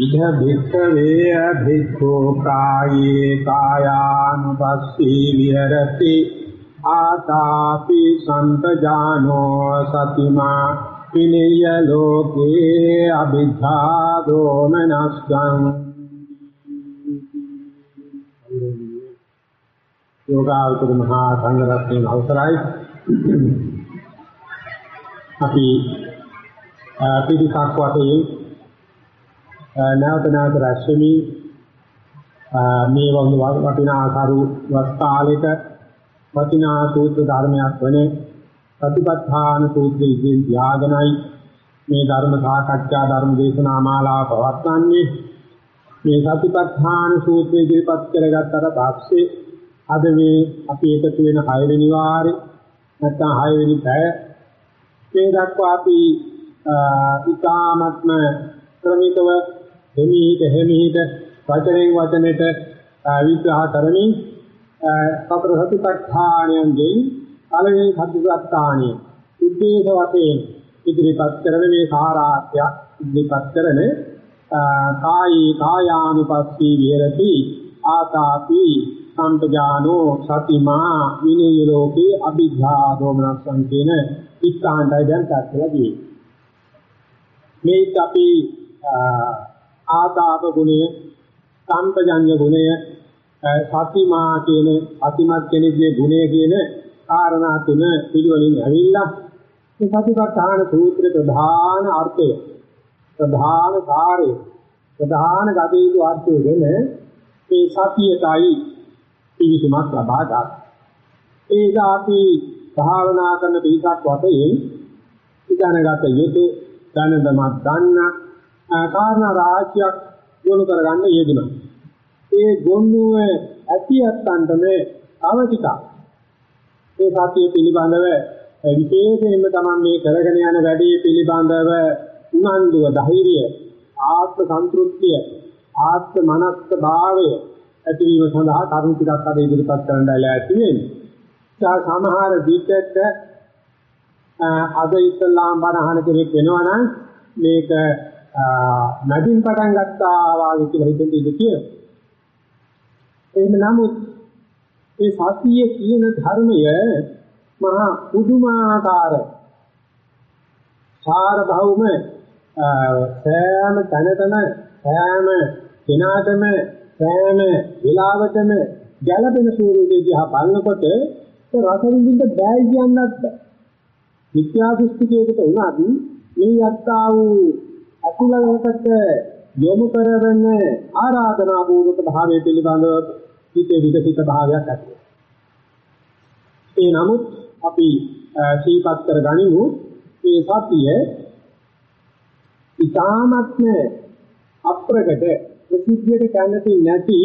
ඉද භික්ඛවේ භික්ඛෝ කායේ කායානුපස්සී විහෙරති ආතාපි සම්පජානෝ සතිමා පිනිය ලෝකේ අභිද්ධා දෝමනස්කං යෝගාවතර මහා සංඝරත්නයේ අවසරයි අපි පිටිසක් වශයෙන් නැවත නැවත රැස්වෙමි මේ වගේ වටිනා කරු වස්තාලයක වටිනා සූත්‍ර ධර්මයක් වන ප්‍රතිපත්තාන සූත්‍රය ඉදින් ත්‍යාගනයි මේ ධර්ම සාකච්ඡා ධර්ම දේශනා මාලාව පවත්වන්නේ මේ සතිපට්ඨාන සූත්‍රය ඉදිරිපත් කරගත්තට පස්සේ අද මේ අපි එකතු වෙන 6 වෙනි වාරේ නැත්නම් 6 වෙනි පැය මේ දක්වා අපි ඉතාමත්ම ක්‍රමිකව හිමීට හිමීට වචනෙන් වචනෙට විග්‍රහ කරමින් සතර සතිපට්ඨානයෙන් පළවෙනි සතිපට්ඨානිය උද්දේශ වශයෙන් ඉදිරිපත් කරන මේ සාරාර්ථය ඉදිරිපත් කරන කායී කායානුපස්සී විහෙරති ආතාපි සම්පජානෝ සතිමා විනය ලෝකේ අභිධා දෝමනස්සං කියන ඉස්හාණ්ඩය දැන් තාත්තලා දී මේක අපි ආතාප ගුණය සම්පජඤ්ඤ ගුණය සතිමා කියන අතිමත් කෙනෙකුගේ ගුණය කියන කාරණා තුන පිළිවෙලින් ඇවිල්ලා මේ සතිපට්ඨාන සූත්‍රයේ ප්‍රධාන අර්ථය ප්‍රධාන කාර්යය ප්‍රධාන ගතියු අර්ථය වෙන මේ සතියටයි පිවිසුමක් ලබා ගන්න. ඒක අපි භාවනා කරන පිටක් වශයෙන් ඉගෙනගත යුතු දැනදමත් ගන්න කාරණා රාශියක් යොමු කරගන්න යෙදුණා. ඒ ගොන්නුව ඇතියත්තන්ට මේ අවතික ඒ සතිය පිළිබඳව විශේෂයෙන්ම තමයි මේ කරගෙන යන වැඩේ පිළිබඳව උනන්දුව ධෛර්යය ආත්ම සන්තුෂ්තිය ආත්ම මනස්ක භාවය ඇතිවීම සඳහා කරුණු ටිකක් අද ඉදිරිපත් කරන්න ලෑස්ති වෙන්නේ. ඒ සමහර විචක අද ඉස්ලාම් බණහන කෙනෙක් වෙනවා නම් මේක නදින් පටන් ගත්තා වාගේ කියලා හිතෙන් ඉඳී කියන. එහෙම නමුත් ඒ සතිය කියන ධර්මය මහා පුදුමාකාර සාර භෞම සෑම තැනතම සෑම දිනාතම සෑම විලාවතම ගැළපෙන ස්වරූපයේ දිහා බලනකොට ඒ රස විඳින්න බෑ කියන්නත් බෑ. මිත්‍යා දෘෂ්ටිකයකට උනත් මේ යත්තා වූ අකුලකට යොමු කරන ආරාධනා පූර්වක භාවය පිළිබඳව හිතේ විකසිත භාවයක් ඇති ඒ නමුත් අපි සීපත් කර ගනිමු මේ සතිය ඊ타මත්ම අප්‍රකට ප්‍රසිද්ධියට කැමති නැති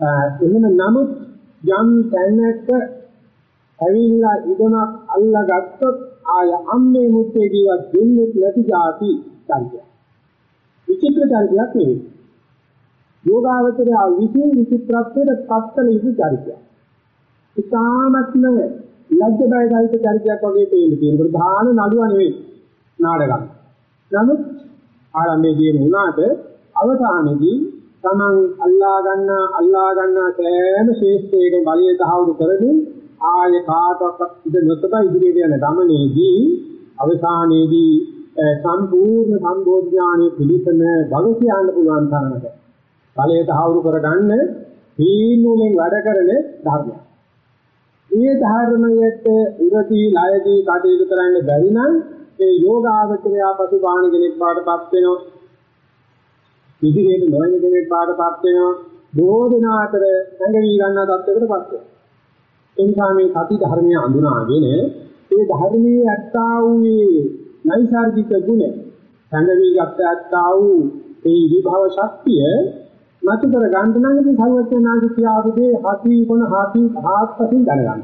එහෙම නමුත් යම් තැනක ඇවිල්ලා ඉදමක් අල්ලාගත්තොත් ආය අම්මේ මුත්තේ ජීවත් වෙන්නේ නැති જાති චරිතය. විචිත්‍ර චරිතයක් නෙවෙයි. යෝගාවචරය විසින් විචිත්‍රත්වයට පත්තල යුතු චරිතයක්. ඉතාමත්ම ලැජ්ජ බය සහිත චරිතයක් වගේ පේන්න තියෙන ප්‍රධාන නළුව නෙවෙයි නාටකම්. නමුත් ආරම්භයේදී වුණාට අවසානයේදී තමන් අල්ලා ගන්න අල්ලා ගන්න සෑම ශේෂ්ඨයක බලය තහවුරු කරමින් ආය කාටවත් ඉඳ නොතබ ඉදිරියට යන ගමනේදී අවසානයේදී සම්පූර්ණ සම්බෝධ්‍යානයේ පිළිසම භව කියන්න පුළුවන් තරමට බලය තහවුරු කරගන්න හීනුලෙන් වැඩ කරන ධර්මයක්. මේ ධර්මයට උරදී ලයදී කටයුතු කරන්න බැරි නම් ඒ යෝගාවචරය පසුබාහන කෙනෙක් බාටපත් වෙනවා. ඉදිරියට නොයන කෙනෙක් බාටපත් වෙනවා. බොහෝ දෙනා අතර සංගවි ගන්නා තත්යකටපත් වෙනවා. එනිසා මේ සති ධර්මය අඳුනාගෙන ඒ ධර්මයේ ඇත්තා වූ නෛසර්ගික ගුණ සංගවි ගත ඇත්තා වූ ඒ විභව ශක්තිය මත කර ගන්න නම් ඉතින් සර්වඥාන්සේ කියාපුදේ හති කොන හති ආත්පසින් දැනගන්න.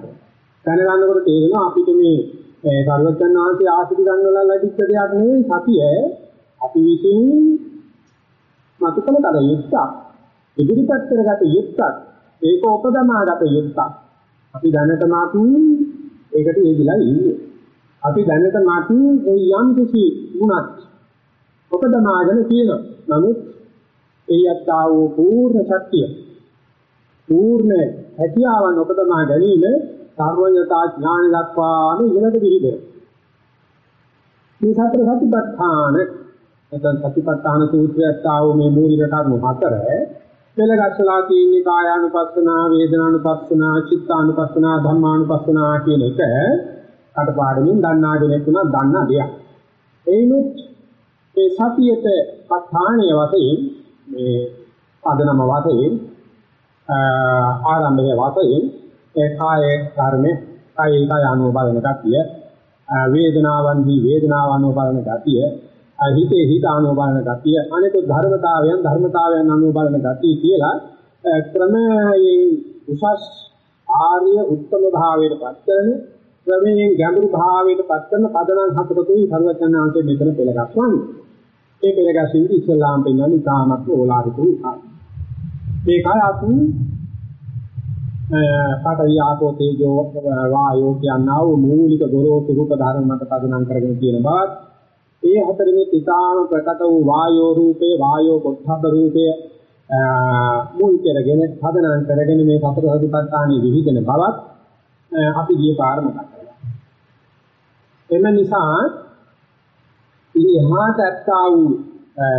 දැනගන්නකොට තේරෙනවා අපිට මේ සර්වඥාන්සේ ආශිර්වාද ගන්නවලා ලැබිච්ච දෙයක් නෙවෙයි සතිය අපි විසින් මත කළ කල යුක්තක්. ඉදිරිපත් කරගත යුක්තක්. ඒක උපදමාගත යුක්තක්. අපි දැනටමත් ඒකට යෙදිලා ඉන්නේ. අපි දැනටමත් ඒ යම් කිසි ගුණක් උපදමාගෙන තියෙනවා. නමුත් ඒ යත්තා වූ පූර්ණ ශක්තිය පූර්ණ හැකියාවන් උපදමා ගැනීම සර්වඥතා ඥාන දක්වාම ඉහළට විහිදේ. මේ සතර සතිපට්ඨාන නැත්නම් සතිපට්ඨාන සූත්‍රයත් ආව මේ මූලික කරුණු හතර පෙළගස්සලා තියෙන්නේ කායානුපස්සනා, වේදනානුපස්සනා, චිත්තානුපස්සනා, ධම්මානුපස්සනා කියන එක කටපාඩමින් දන්නා කෙනෙක් උනා දන්නා දෙයක්. එයිනුත් මේ සතියට ප ဋ ාණීය වශයෙන් මේ පදනම වශයෙන් ආරම්භයේ වශයෙන් ඒ කායේ කර්මේ කායේ කාය අනුව බලන ගතිය වේදනාවන්හි වේදනාව අනුව බලන ගතිය හිතේ හිත අනුව බලන ගතිය අනිකුත් ධර්මතාවයන් ධර්මතාවයන් අනුව බලන ගතිය කියලා ක්‍රමයෙන් උසස් ආර්ය උත්තම භාවයට පත් කරන ක්‍රමයෙන් ගැඹුරු භාවයට පත් කරන පදනම් හතරකුයි සර්වඥාන්සේ මෙතන පෙළගස්වන්නේ ඒ පෙළගස්වින්දි ඉස්ලාම් පෙන්වන්නේ තාමත් ඕලාරික උසාවි මේකයි අපි පඨවි ආපෝ තේජෝ වායෝ කියනා වූ මූලික ගොරෝසු රූප ධර්ම මත පදනම් කරගෙන තියෙන බවත් ඒ හතරෙමේ තිතාම ප්‍රකට වූ වායෝ රූපේ වායෝ පොත්හබ්බ රූපේ මුල් කරගෙන පදනම් කරගෙන මේ සතර සතිපට්ඨානෙ විහිදෙන බවත් අපි ගිය පාර මතක් කරගන්නවා. එම නිසා ඉහාට ඇත්තා වූ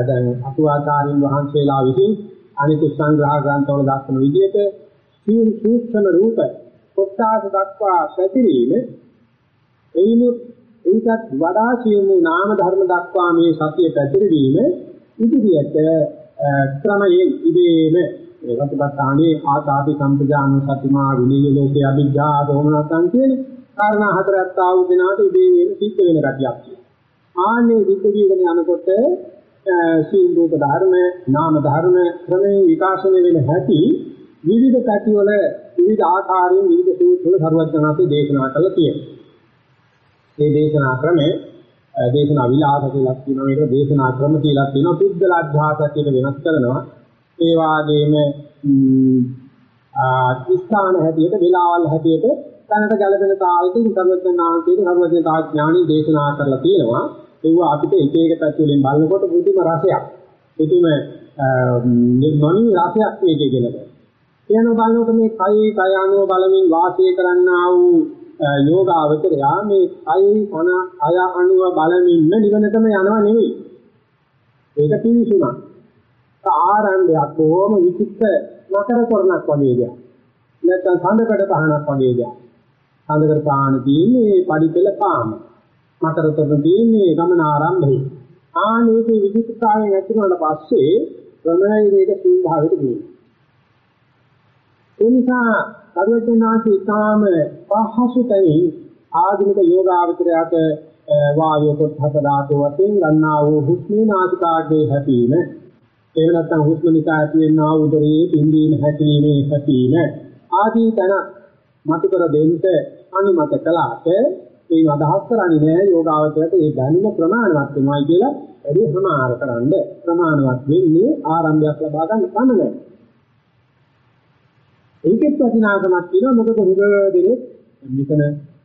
දැන් අතුවාචාරින් වහන්සේලා විසින් අනිකුත් සංග්‍රහ ග්‍රන්ථවල දක්වන විදිහට සූක්ෂම රූප කොටාස දක්වා පැතිරීම එයිනුත් ඒකත් වඩා සියුම් නාම ධර්ම දක්වා මේ සතිය පැතිරීම ඉදිරියට ක්‍රමයෙන් ඉදීම ඒකටපත්ානේ ආතාපි සම්පජාන සතිමා විනීය ලෝකේ අභිජ්ජා දෝමනසං කියන කාරණා හතරක් ආවු දිනාට ඉදීම සිද්ධ වෙන ගතියක්. ආන්නේ විද්‍යාවගෙන යනකොට සීල රූප ධර්ම නාම ධර්ම ක්‍රමයෙන් විකාශනය වෙන හැටි විවිධ පැතිවල විවිධ ආකාරයෙන් විවිධ සූත්‍රවල සරුවඥාන්සේ දේශනා කළා තියෙනවා. මේ දේශනා ක්‍රමය දේශනා විලාස කියලා කියනවා මේක දේශනා ක්‍රම කියලා කියනවා පුද්ගල අධ්‍යාසකයට වෙනස් කරනවා. ඒ වාගේම ස්ථාන හැටියට වෙලාවල් හැටියට තැනට ගැලපෙන තාලෙකින් සර්වඥාන්සේට සර්වඥතා ඥාණි දේශනා කරලා තියෙනවා. ඒව අපිට එක එක පැති වලින් බලනකොට පුදුම රසයක්. පුදුම නොනි රසයක් මේකේ කියනවා. කියන බලනකොට මේ කයි කය අනුව බලමින් වාසය කරන්නා වූ යෝගාවචරයා මේ කයි කන අය අනුව බලමින්ම නිවනටම යනවා නෙවෙයි. ඒක පිවිසුණා. ආරම්භයක් බොහොම විචිත්‍ර නතර කරනක් වගේ දෙයක්. නැත්නම් සඳකඩ පහනක් වගේ දෙයක්. සඳකඩ පහන තියෙන්නේ පඩිපෙළ පාම. නතර කරන තියෙන්නේ ගමන ආරම්භය. ආනේකේ විචිත්‍රතාවයෙන් ඇති වුණාට පස්සේ ප්‍රමේයයේක සූභාවයට ගියේ. ඒ නිසා සර්වඥාන්සේ තාම පහසු තැනින් ආධුනික යෝගාවචරයට වායෝ පොත්හත ධාතු වශයෙන් ගන්නා වූ හුස්මේ නාසිකාග්‍රේ හැපීම එහෙම නැත්නම් හුස්ම නිසා ඇතිවෙනා උදරයේ පිම්බීම හැකිලිමේ හැපීම ආදී තන මතු කර දෙන්න අනුමත කළාට ඒ අදහස් කරන්නේ නෑ යෝගාවචරයට ඒ දැනුම ප්‍රමාණවත් වෙනවයි කියලා. වැඩි සමාහාර කරන්න ප්‍රමාණවත් වෙන්නේ ආරම්භයක් ලබා ගන්න පමණයි. ඒකෙත් වටිනාකමක් තියෙනවා. මොකද හුඟ දෙනෙක් මෙතන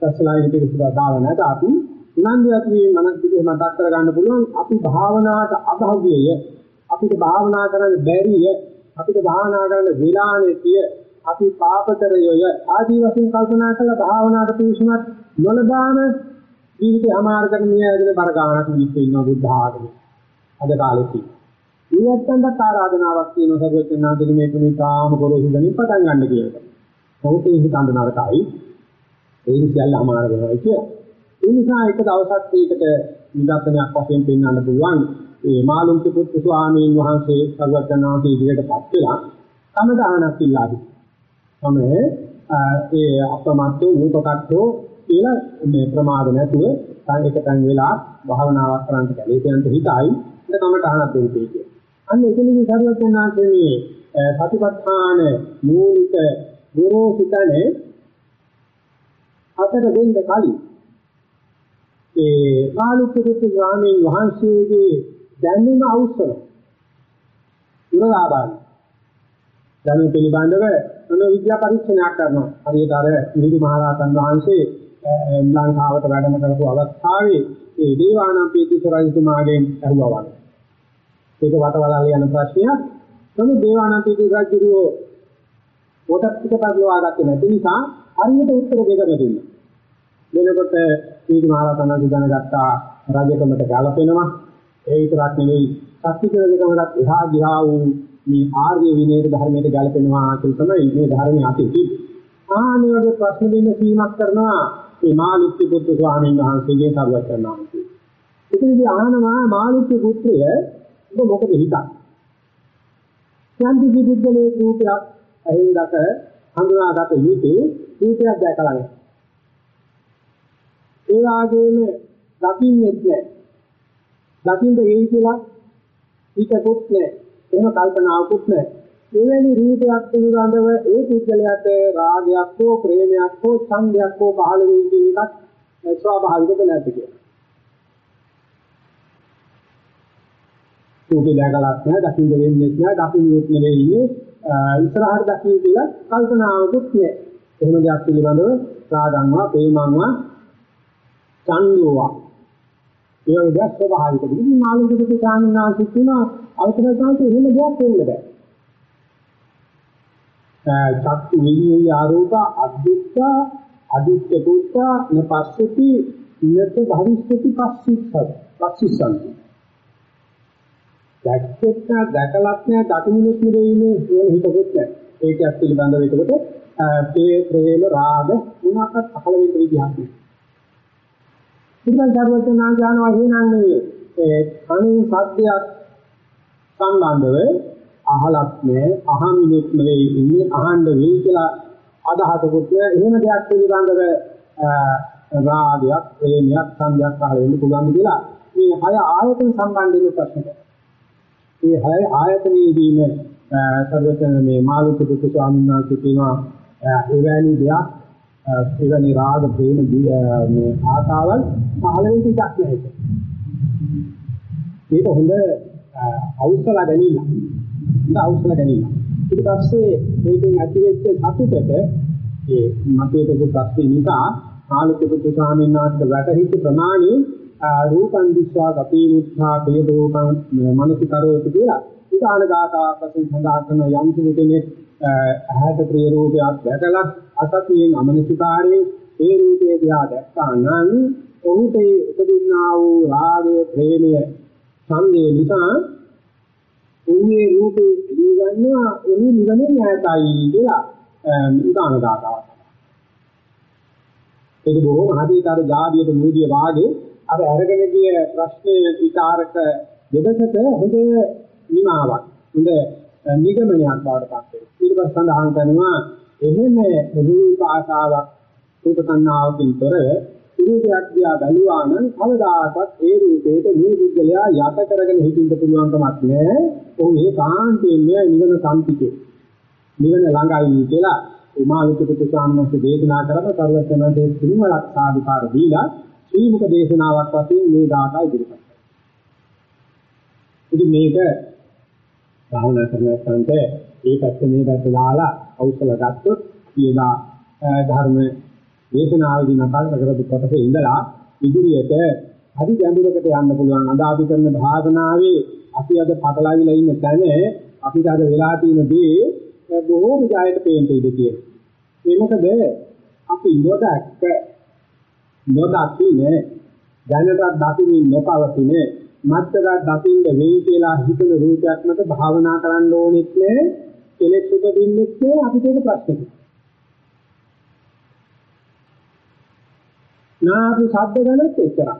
සස්ලායි පිළිසුවා දාලා නැත. අපි උනන්දුවත් මේ මනස් දිගේ මතක් කරගන්න පුළුවන්. අපි භාවනාවට අභෞවිය අපිට භාවනා කරන්න බැරිය. අපිට භාවනා කරන්න විලාණේතිය අපි පාපතරයය ආදී වශයෙන් කල්පනා කළ භාවනාවට පිවිසුමත් නොලබාම ජීවිතය අමාරු කරන මිය ඇදලා බර ගන්නක් මිනිස්සු ඉන්නවා බුද්ධ ආගමේ අද කාලෙදී ඊයත්තන්ට ආරාධනාවක් තියෙනවා සර්වඥාන්තගේ මේ පුනිතාම ගොරෝසු දෙනින් පටන් ගන්න කියලා. නමුත් ඒක හිතන්න නරකයි. ඒ සියල්ල අමාරු වෙනවා කියලා. ඒ නිසා එක දවසක් ඒකට නිදර්ශනයක් වශයෙන් පෙන්වන්න පුළුවන්. ඒ මාළුන්ති පුත්තු ස්වාමීන් වහන්සේ සර්වඥාන්තගේ ඉදිරියටපත් වෙලා කමදානක් ඉල්ලාදි. තමයි ඒ අපමත්තෝ රූපකත්වෝ කියලා මේ ප්‍රමාද නැතුව සංකේතයන් වෙලා භාවනාවක් කරන්න කැලේ යන හිතයි ඒක තමයි තහනක් දෙන්නේ කියන්නේ. අන්න එතනදී සරුවචනාංශේ මේ සතිපට්ඨාන මූලික ගුරුසිතනේ අතර දෙන්න කලින් ඒ කාලුකුරුත් ස්වාමීන් වහන්සේගේ දැනුම අවශ්‍යයි. උරලාබාන දැනුම පිළිබඳව මොන විද්‍යා පරීක්ෂණයක් කරනවා. හරියට අර මිහිඳු මහරහතන් වහන්සේ ලංකාවට වැඩම කරපු අවස්ථාවේ ඒ දේවානම්පියතිස්ස රජතුමාගෙන් අහුවා වගේ. ඒක වටවලල්ල යන ප්‍රශ්නයක් නමුත් දේවානන්ද රජුගේ කොටස් ටික පරිලවා ගත්තේ නැති නිසා හරියට උත්තර දෙකම දුන්නා. වෙනකොට සීතු මහරහතන් වහන්සේ දැනගත්තා රජකමට ගැලපෙනවා. ඒ විතරක් නෙවෙයි ශක්තික රජකමකට එහා ගියා වූ මේ ආර්ය විනයට ධර්මයට ගැලපෙනවා කියන තමයි මේ ධර්මයේ අතිති. ආනේ වගේ ප්‍රශ්න දෙන්න සීමක් කරනවා මේ මාළුක්‍ය පුත්තු ස්වාමීන් වහන්සේගේ සර්වචනාන්ති. ඉතින්දී ආනවා මාළුක්‍ය පුත්‍රය ඔබ මොකද හිතන්නේ? යම් කිසි පුද්ගලයෙක් රූපයක් ඇහෙන් දැක හඳුනාගත යුතු රූපයක් දැකලා නැහැ. ඒ වගේම දකින්නෙත් නැහැ. දකින්න වෙයි කියලා හිතකුත් නැහැ. එහෙම කල්පනාවකුත් නැහැ. එවැනි රූපයක් පිළිබඳව ඒ පුද්ගලයාට රාගයක් හෝ ප්‍රේමයක් හෝ ඡන්දයක් හෝ පහළ වෙයි කියන එකක් ස්වාභාවිකද නැද්ද කියලා. රූපේ දැකලත් නැහැ, දකින්න වෙන්නේ නැහැ, දකින්නෙත් නෙවෙයි ඉන්නේ. ඉස්සරහට දකින්න කියලා කල්පනාවකුත් නැහැ. එහෙම දෙයක් පිළිබඳව රාගංවා, ප්‍රේමංවා, ඡන්දෝවා. ඒ වගේ දෙයක් ස්වභාවිකද. ඉතින් මාළුකෙට සාමිනාසික කියන අවතරතාවට එහෙම දෙයක් වෙන්න බෑ. චක්කු විඤ්ඤාය ආරෝප අද්දුක්ඛ අදිත්‍ය දුක්ඛ නපස්සති නත භවිෂ්‍යති පස්සිස්සත් පස්සිස්සන්ති දැක්කත් දැකලත් නෑ දකින්නුත් නෙවෙයිනේ කියන හිතකුත් නෑ ඒකත් පිළිබඳව එතකොට මේ ප්‍රේම රාග මොනවාක්වත් අහල වෙන්න විදිහක් නෑ ඉතින් ධර්මචනා ඥානවා එහෙනම් මේ ඒ කණින් සත්‍යයක් සම්බන්ධව අහලත් නෑ අහමිනුත් නෙවෙයි ඉන්නේ අහන්න වෙයි කියලා අදහසකුත් නෑ එහෙම දෙයක් පිළිබඳව රාගයක් ප්‍රේමයක් සංඥාවක් පහළ වෙන්න පුළුවන් කියලා මේ හය ආයතන සම්බන්ධයෙන් ප්‍රශ්නයක්. මේ හය ආයතනයේදීම සර්වතන මේ මාළුක දුක ස්වාමීන් වහන්සේ කියනවා එවැනි දෙයක් එවැනි රාග ප්‍රේම මේ ආසාවල් පහළ වෙන්න ඉඩක් නැහැ. ඒක හොඳ අවසල ගැනීම. හොඳ අවසල ගැනීම. ඊට පස්සේ මේකෙන් ඇතිවෙච්ච සතුටට ඒ මතයේක ප්‍රශ්නේ නිසා ආලෝකිත ස්වාමීන් වහන්සේ වැටහිච්ච ප්‍රමාණය රූපං දිස්වා ගපී මුත්තා බේද රූපං මනසිකරෝති කියලා උදාන ගාතාවක් වශයෙන් සඳහන් කරන යම් කෙනෙක් ඇහැට ප්‍රිය රූපයක් දැකලා අසතියෙන් අමනසිකාරයෙන් ඒ රූපේ දිහා දැක්කා නම් ඔහුට උපදින්නා වූ රාගය ප්‍රේමය ඡන්දේ නිසා උන්නේ රූපේ එළිය ගන්නවා එහි නිවනේ ඈතයි කියලා උදාන ගාතාවක්. ඒක බොහොම හදිතර ජාතියට මූදිය වාගේ අර අරගෙන ගිය ප්‍රශ්නේ විචාරක දෙදකට හොඳ නිමාවක්. හොඳ නිගමනයක් බවට පත් වෙනවා. ඊට පස්සේ සඳහන් කරනවා එහෙම රූප ආසාවක් රූප සංනාවකින් තොරව රූපයක් දිහා බැලුවා නම් කවදාකවත් ඒ රූපේට මේ බුද්ධලයා යට කරගෙන හිටින්න පුළුවන් කමක් නැහැ. ඔහු මේ කාන්තේම නිවන සම්පිතේ. නිවන ළඟයි කියලා උමාලික පුත්‍ර සාමනස දේශනා කරන සර්වඥාන්සේ සිංහලක් සාධිකාර දීලා ශ්‍රී මුක දේශනාවක් වශයෙන් මේ ධාතා ඉදිරිපත් කරනවා. ඉතින් මේක භාවනා කරනකොට ඒ පැත්ත මේ පැත්ත දාලා අවසල ගත්තොත් කියලා ධර්ම දේශනාවේදී නතර කරපු කොටසේ ඉඳලා ඉදිරියට අධි ගැඹුරකට යන්න පුළුවන් අද අපි කරන භාවනාවේ අපි අද පටලවිලා ඉන්න තැන අපිට අද වෙලා තියෙන දේ බොහෝම ජයයට පේන්න ඉඩ තියෙනවා. ඒ මොකද අපි නොදැක්ක නොදකින්නේ දැනට දකින්න නොපවතින මත්තර දකින්න වෙයි කියලා හිතන රූපයක් මත භාවනා කරන්න ඕනෙත් නෑ කෙලෙස් උපදින්නෙත් නෑ අපිට ඒක ප්‍රශ්නයක්. නාපු ශබ්ද ගණත් එච්චරයි.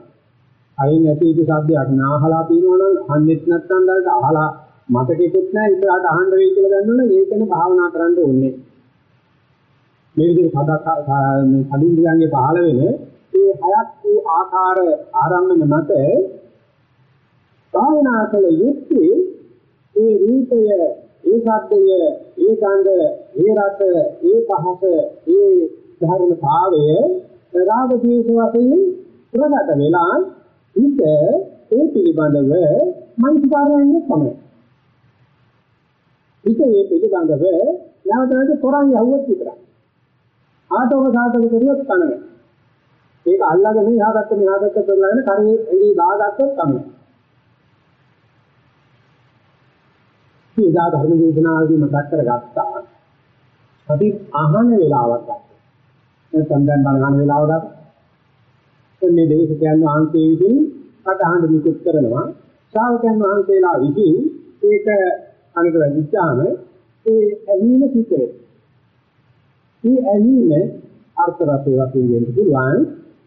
අයින් ඇති ඉති ශබ්දයක් නාහලා තියෙනවා නම් අහන්නෙත් නැත්නම් දැන් අහලා මතකෙකුත් නැහැ ඉස්සරහට අහන්න වෙයි කියලා දන්නවනේ ඒකන භාවනා කරන්න ඕනේ. මේ විදිහට සදා මේ කලින්දියන්ගේ පහළ වෙන මේ හයක් වූ ආකාර ආරම්භන මත භාවනා කළ යුත්තේ ඒ රූපය, ඒ ශබ්දය, ඒ ගන්ධ, ඒ රස, ඒ පහස, ඒ ධර්මතාවය රාග ද්වේෂ වශයෙන් ප්‍රකට වෙලා ඉත ඒ පිළිබඳව මනස්කාරයෙන් තමයි. ඉත ඒ පිළිබඳව නැවතත් තොරන් යවුවත් විතරයි. ආතෝක සාධක කරුවොත් තමයි. ඒක අල්ලගෙන එහාකට මෙහාකට කරලාගෙන කරේ එළි දාගත්තොත් තමයි. මේ දා ධර්ම දේශනාවේදී මතක් කරගත්තා. අපි අහන වෙලාවක් ගන්න. නැත්නම් දැන් බලන වෙලාව ගන්න. මේ දේශකයන් වහන්සේ විසින් කටහඬ නිකුත් කරනවා. ශ්‍රාවකයන් වහන්සේලා විසින් ඒක අනික වැඩිචාම ඒ ඇලීම සිද්ධ වෙනවා. මේ ඇලීම අර්ථ රසය වශයෙන් වෙන්න පුළුවන්.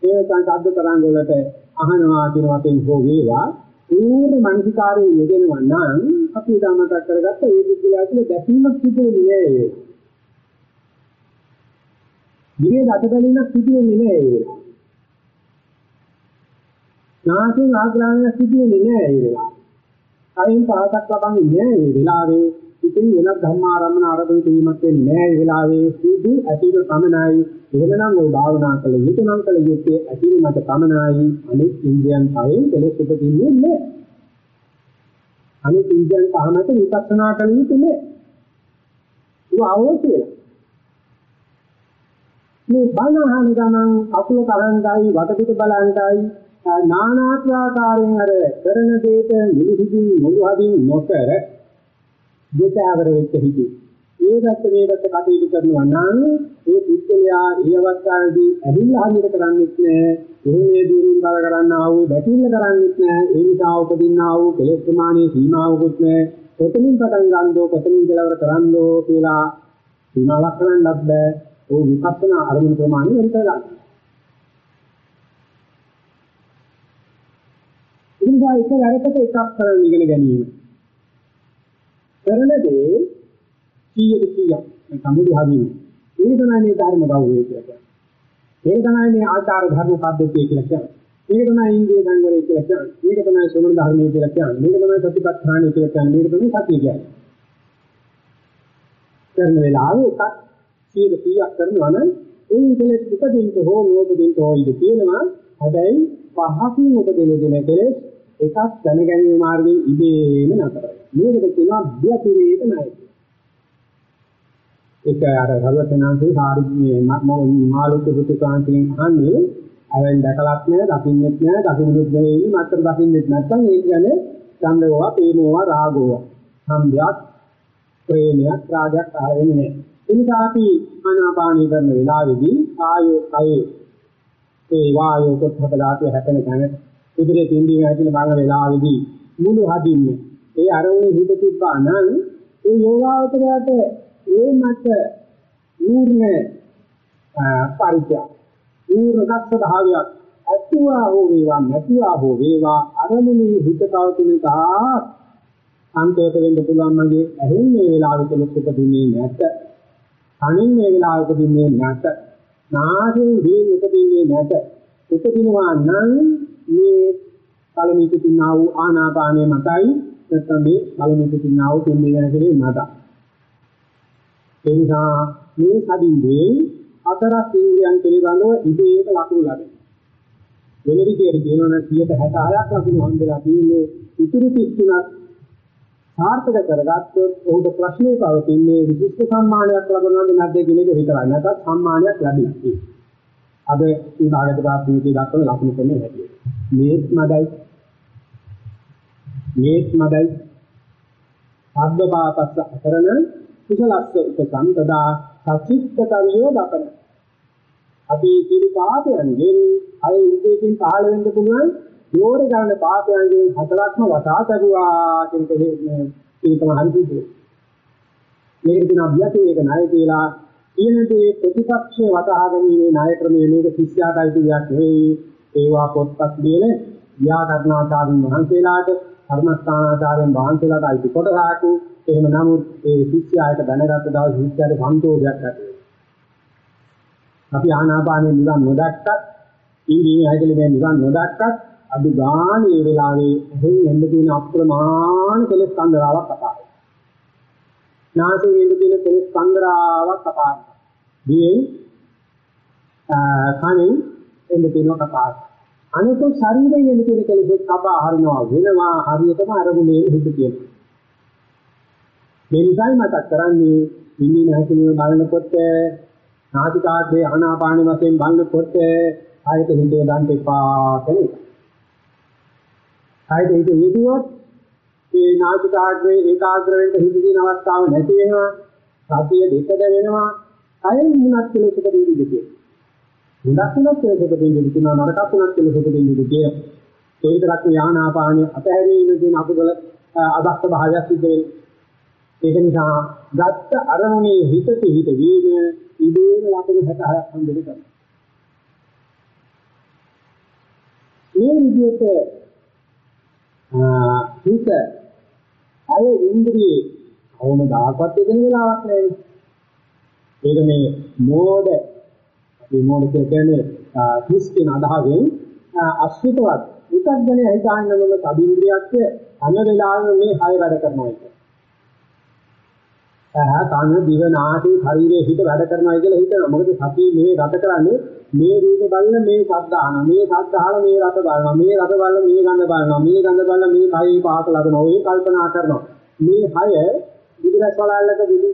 ඒ සංකද්ද තරංග වලට අහනවා කියන වශයෙන් හෝ වේවා පූර්ණ මානසිකාරයේ යෙදෙනවා නම් අපි උදාමතක් කරගත්ත ඒ බුද්ධිලා කියලා දැකීමක් සිදු වෙන්නේ නෑ. දිවේ රට බැලීමක් සිදු වෙන්නේ නෑ ඒ වෙලාව. නාසයෙන් ආග්‍රහණයක් සිදු වෙන්නේ නෑ ඒ වෙලාව. කයින් පහසක් ලබන්නේ නෑ ඒ වෙලාවේ. ඉතින් වෙනත් ධර්මාරම්මන ආරම්භ කිරීමක් වෙන්නේ නෑ ඒ වෙලාවේ. සුදු ඇතිව සමනයි. එහෙමනම් ඔය භාවනා කළ යුතු නම් කළ යුත්තේ ඇතිව මත සමනයි. අනිත් ඉන්ද්‍රියන් පහෙන් කෙලෙස් උපදින්නේ නෑ. අනිත් ඉන්ද්‍රියන් පහ මත විපස්සනා කළ යුතු නෑ. ඒක අවශ්‍යයි. මේ බණ අහන ගමන් අකුල කරන්ටයි වටපිට බලන්ටයි නානාත්වාකාරයෙන් අර කරන දෙයට මුළුහිදින් මුළුහදින් නොකර දෙතවර වෙච්ච හිතේ. ඒකට මේකට කටයුතු කරනවා නම් ඒ පුද්ගලයා ඒ අවස්ථාවේදී ඇහිලා හරියට කරන්නේත් නෑ. එහෙම මේ දුරින් බල කරන්නා වූ බැටිල්ල කරන්නේත් නෑ. ඒ නිසා උපදින්නා වූ කෙලෙස් ප්‍රමාණයේ සීමාවකුත් නෑ. කොතනින් පටන් ගන්නදෝ කොතනින් කෙලවර කරන්නදෝ කියලා සීමාවක් කරන්නත් බෑ. ਉਹ විපස්සනා අරමුණු ප්‍රමාණය වෙනත ගන්න. ඉතින්වා එක වැරකට එකක් කරන් ඉගෙන ගැනීම. කරන දේ 100ට 100ක් සම්මුති හදින්න. ඒක තමයි මේ ධර්ම ගෞරවය කියලා කියන්නේ. ඒක තමයි මේ ආචාර ධර්ම පද්ධතිය කියලා කියන්නේ. මේක තමයි ඉන්දිය සංවරය කියලා කියන්නේ. මේක තමයි සෝමන ධර්මය කියලා කියන්නේ. මේක තමයි සතිපට්ඨානය කියලා කියන්නේ. මේක තමයි සතිය කියන්නේ. කරන වෙලාවේ එකක් 100ක් කරනවා නම් ඒ ඉතලෙත් උපදින්න හෝ නෝපදින්න හෝ ඉඳ තියෙනවා. හැබැයි පහකින් උපදින දින කෙලෙස් එකක් දැනගැනීම මාර්ගයෙන් ඉබේම නතර මේකට කියනවා ව්‍යතිරේක ණය. ඒක අර සර්වඥාන්සේ සාරිග්ගේ මාළුක පුතුකාන්තින් අහන්නේ අවෙන් දැකලත් නෑ, දකින්නෙත් නෑ, දකින්නෙත් නෙවෙයි, මාත්‍ර දකින්නෙත් නැත්නම් ඒ කියන්නේ ඡන්දෝවා, ප්‍රේමෝවා, රාගෝවා. සම්භයක්, ප්‍රේමයක්, රාගයක් ආවෙන්නේ නෑ. එනිසා අපි ආනාපානී කරන වෙලාවේදී ආයෝ කයේ ඒ වායෝ කොටක ධාතුව හැපෙන තැන උදරේ තින්දීම හැදෙන බාන වෙලාවේදී මුළු හදින්නේ ඒ අරමුණේ හිත තිබ්බා නම් ඒ යෝගාවතරයට ඒ මත ඌර්ණ පරිචය ඌර්ණ දක්ෂ භාවයක් ඇතුවා හෝ වේවා නැතුවා හෝ වේවා අරමුණේ හිත පවතින තා සන්තෝෂ වෙන්න පුළුවන් මගේ ඇහෙන් මේ වෙලාවෙ කෙලෙස් උපදින්නේ නැත කනින් මේ වෙලාවක දින්නේ නැත. නාසයෙන් දී උපදින්නේ නැත. උපදිනවා නම් මේ කලමික තින්නා වූ ආනාපානයේ මතයි නැත්නම් මේ කලමික තින්නා වූ දෙන්නේ නැකේ මත. ඒ නිසා මේ සදින්දී හතරක් ඉන්ද්‍රියන් පිළිබඳව ඉබේට ලකුණු ලැබෙනවා. වෙන විදිහට කියනවා නම් 166ක් ලකුණු හම්බෙලා තියෙන්නේ ඉතුරු 33ක් සාර්ථක කරගත්තොත් ඔහුට ප්‍රශ්නේ පවතින්නේ විශිෂ්ට සම්මානයක් ලබනවද නැද්ද කියන එක විතරයි. නැත්නම් සම්මානයක් ලැබෙන්නේ. අද මේ භාගත ප්‍රාප්තියේ දක්වන ලකුණු කරන්නේ හැටි. මේත් මදයි. මේත් මදයි. සබ්බපාපස්ස අකරණ කුසලස්ස උපසම්පදා සචිත්තකරියෝ දපන. අපි සියලු පාපයන්ගෙන් අය ඉන්දේකින් පහළ වෙන්න පුළුවන් යෝර ගන්න පාපයන්ගෙන් හතරක්ම වසා තරුවා කියන එක මේ තමයි හරි කිව්වේ. මේක දින අභ්‍යතේ එක ණය කියලා ඊනදී ප්‍රතිපක්ෂේ වතහා ගැනීමේ ණය ක්‍රමයේ මේක ශිෂ්‍යාටයි දෙයක් නෙවෙයි. ඒවා පොත්පත් ලියන ව්‍යාකරණාචාර්යන් වහන්සේලාට ධර්මස්ථානාචාර්යන් වහන්සේලාට අයිති කොටසක්. එහෙම නමුත් ඒ ශිෂ්‍යයාට දැනගත්ත දවස් ශිෂ්‍යයාට සන්තෝෂයක් ඇති අපි ආනාපානෙ නිවන් නොදැක්කත් ඊදී හැදෙලෙ නිවන් නොදැක්කත් අඩු ගානේ මේ වෙලාවේ එහෙන් එන්න තියෙන අප්‍රමාණ කෙලස් කන්දරාවක් කතා කරනවා. නාසයෙන් එන්න තියෙන කෙලස් කන්දරාවක් කතා කරනවා. දියෙන් කනින් එන්න තියෙන කතා කරනවා. අනිත් ශරීරයෙන් එන්න තියෙන කෙලස් කපා හරිනවා වෙනවා හරියටම අරමුණේ හිත කියනවා. මේ නිසායි මතක් කරන්නේ ඉන්නේ නැතිව බලනකොට නාසිකාග්‍රේ ආනාපාන වශයෙන් බලනකොට ආයත හිතේ දාන්න එපා කියන එක. ආයත හිත යෙදුවොත් මේ නාසිකාග්‍රේ ඒකාග්‍ර වෙන්න හිත දින අවස්ථාව නැති වෙනවා. සතිය දෙකද වෙනවා. අයින් මුණක් කෙලෙසක දෙවිද කියන. මුණක් මුණක් කෙලෙසක දෙවිද කියන නරකක් මුණක් කෙලෙසක දෙවිද කියන. ඒ විතරක් යානාපාන අතහැරීමේ තියෙන අකුසල අදක්ෂ භාවයක් සිද්ධ වෙනවා. ඒක නිසා ගත්ත අරමුණේ හිත පිහිට වීම ඉදීම ලකුණු 66ක් හම්බෙන්න කරනවා. මේ විදිහට හිත අය ඉන්ද්‍රියේ අවමදාකත් දෙන වෙලාවක් නෑ. ඒක මේ මෝඩ අපි මෝඩ කියන්නේ හිස් කියන අදහයෙන් අස්විතවත් උත්ග්‍රණය හිතාන්න මොන තදින්ද්‍රියක් හැම වෙලාවෙම මේ හය වැඩ කරනවා කියන්නේ. ඇහ කන දිව නාසය ශරීරයේ හිත වැඩ කරනවා කියලා හිතනවා. මොකද සතිය මේ රට කරන්නේ මේ රූප බලන මේ ශබ්ද අහන මේ ශබ්ද අහන මේ රස බලනවා මේ රස බලන මේ ගඳ බලනවා මේ ගඳ බලන මේ කයි පාත ලබනවා ඔය කල්පනා කරනවා මේ හය විදිහට බලල්ලක විදි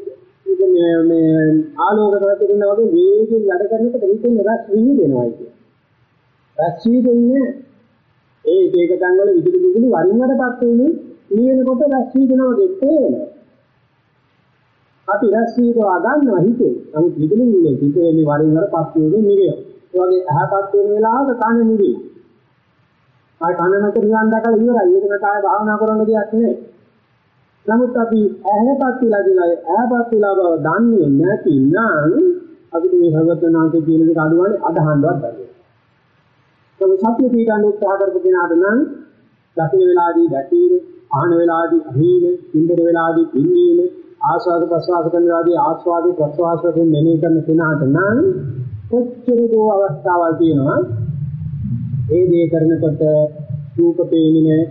මේ මේ ආලෝක කරගෙන වගේ වේගයෙන් වැඩ කරනකොට හිතෙන් රස විහිදෙනවා කියන්නේ. රස විහිදෙන්නේ ඒ ඒක තන් වල විදුලි විදුලි වරින් වරපත් වෙන්නේ නිවෙනකොට රස විහිදෙනවා දෙන්නේ අපි රැස් වීදවා ගන්නවා හිතේ. නමුත් විදුලි නිලේ හිතේ මේ වරින් වර පස් වේගෙන නිවිය. ඒ වගේ අහපත් වෙන වෙලාවක කන නිවි. ආය කන නැත නිවන් දැකලා ඉවරයි. ඒක නැත ආය භාවනා කරන්න දෙයක් නෙවෙයි. නමුත් අපි ඇහැපත් විලා දිනයි ඇහැපත් විලා බව දන්නේ නැතිනම් අපිට මේ භගවතුනාගේ කියන එක අඩුවන්නේ අදහන්නවත් බැහැ. ඒක සත්‍ය පිටන්න උත්සාහ කරපු කෙනාට නම් දකින වෙලාදී දැකීම, ආහන වෙලාදී අහීම, ඉන්දර වෙලාදී පින්නීම, ආස්වාද ප්‍රසවාස කරන වාදී ආස්වාද ප්‍රසවාස වලින් මෙනෙහි කරන කෙනාට නම් කොච්චර දෝ අවස්ථාවල් තියෙනවා ඒ දේ කරනකොට රූප පේන්නේ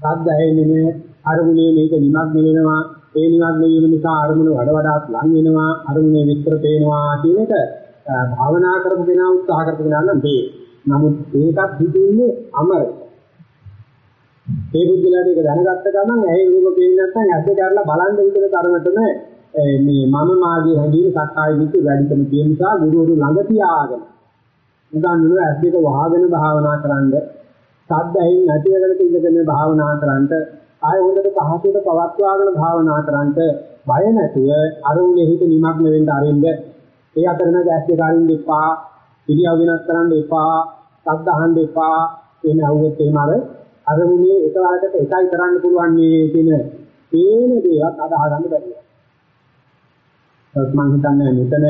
ශබ්ද ඇහෙන්නේ අරමුණේ මේක නිමග්න වෙනවා. ඒ නිමග්න වීම නිසා අරමුණ වඩ වඩාත් ලං වෙනවා. අරමුණේ විස්තර පේනවා කියන එක භාවනා කරපු කෙනා උත්සාහ කරපු කෙනා නම් මේ නමුත් ඒකත් හිතෙන්නේ අමරයි. ඒ බුද්ධලාට ඒක දැනගත්ත ගමන් ඇහි රූප පේන්නේ නැත්නම් ඇද්ද කරලා බලන් විතර තරමටම මේ මම මාගේ හැඟීම් සක්කාය දිට්ඨි වැඩිකම තියෙන නිසා ගුරුවරු ළඟ තියාගෙන. උදාන් නුව ඇස් දෙක වහගෙන භාවනා කරන්න. සද්ද ඇහින් නැති වෙලකට ඉඳගෙන භාවනා කරන්න. ආය හොඳට පහසුවට පවත්වාගෙන භාවනා කරන්න බය නැතුව අරුණේ හිත නිමග්න වෙන්න අරින්න ඒ අතරමැද ඇස් දෙක අරින්න එපා පිළියව වෙනස් කරන්න එපා සද්ද අහන්න එපා එන අවුවත් එහෙම අර අරමුණේ එකවරකට එකයි කරන්න පුළුවන් මේ කියන තේන දේවත් අදාහ ගන්න බැහැ. ඒත් මම හිතන්නේ මෙතන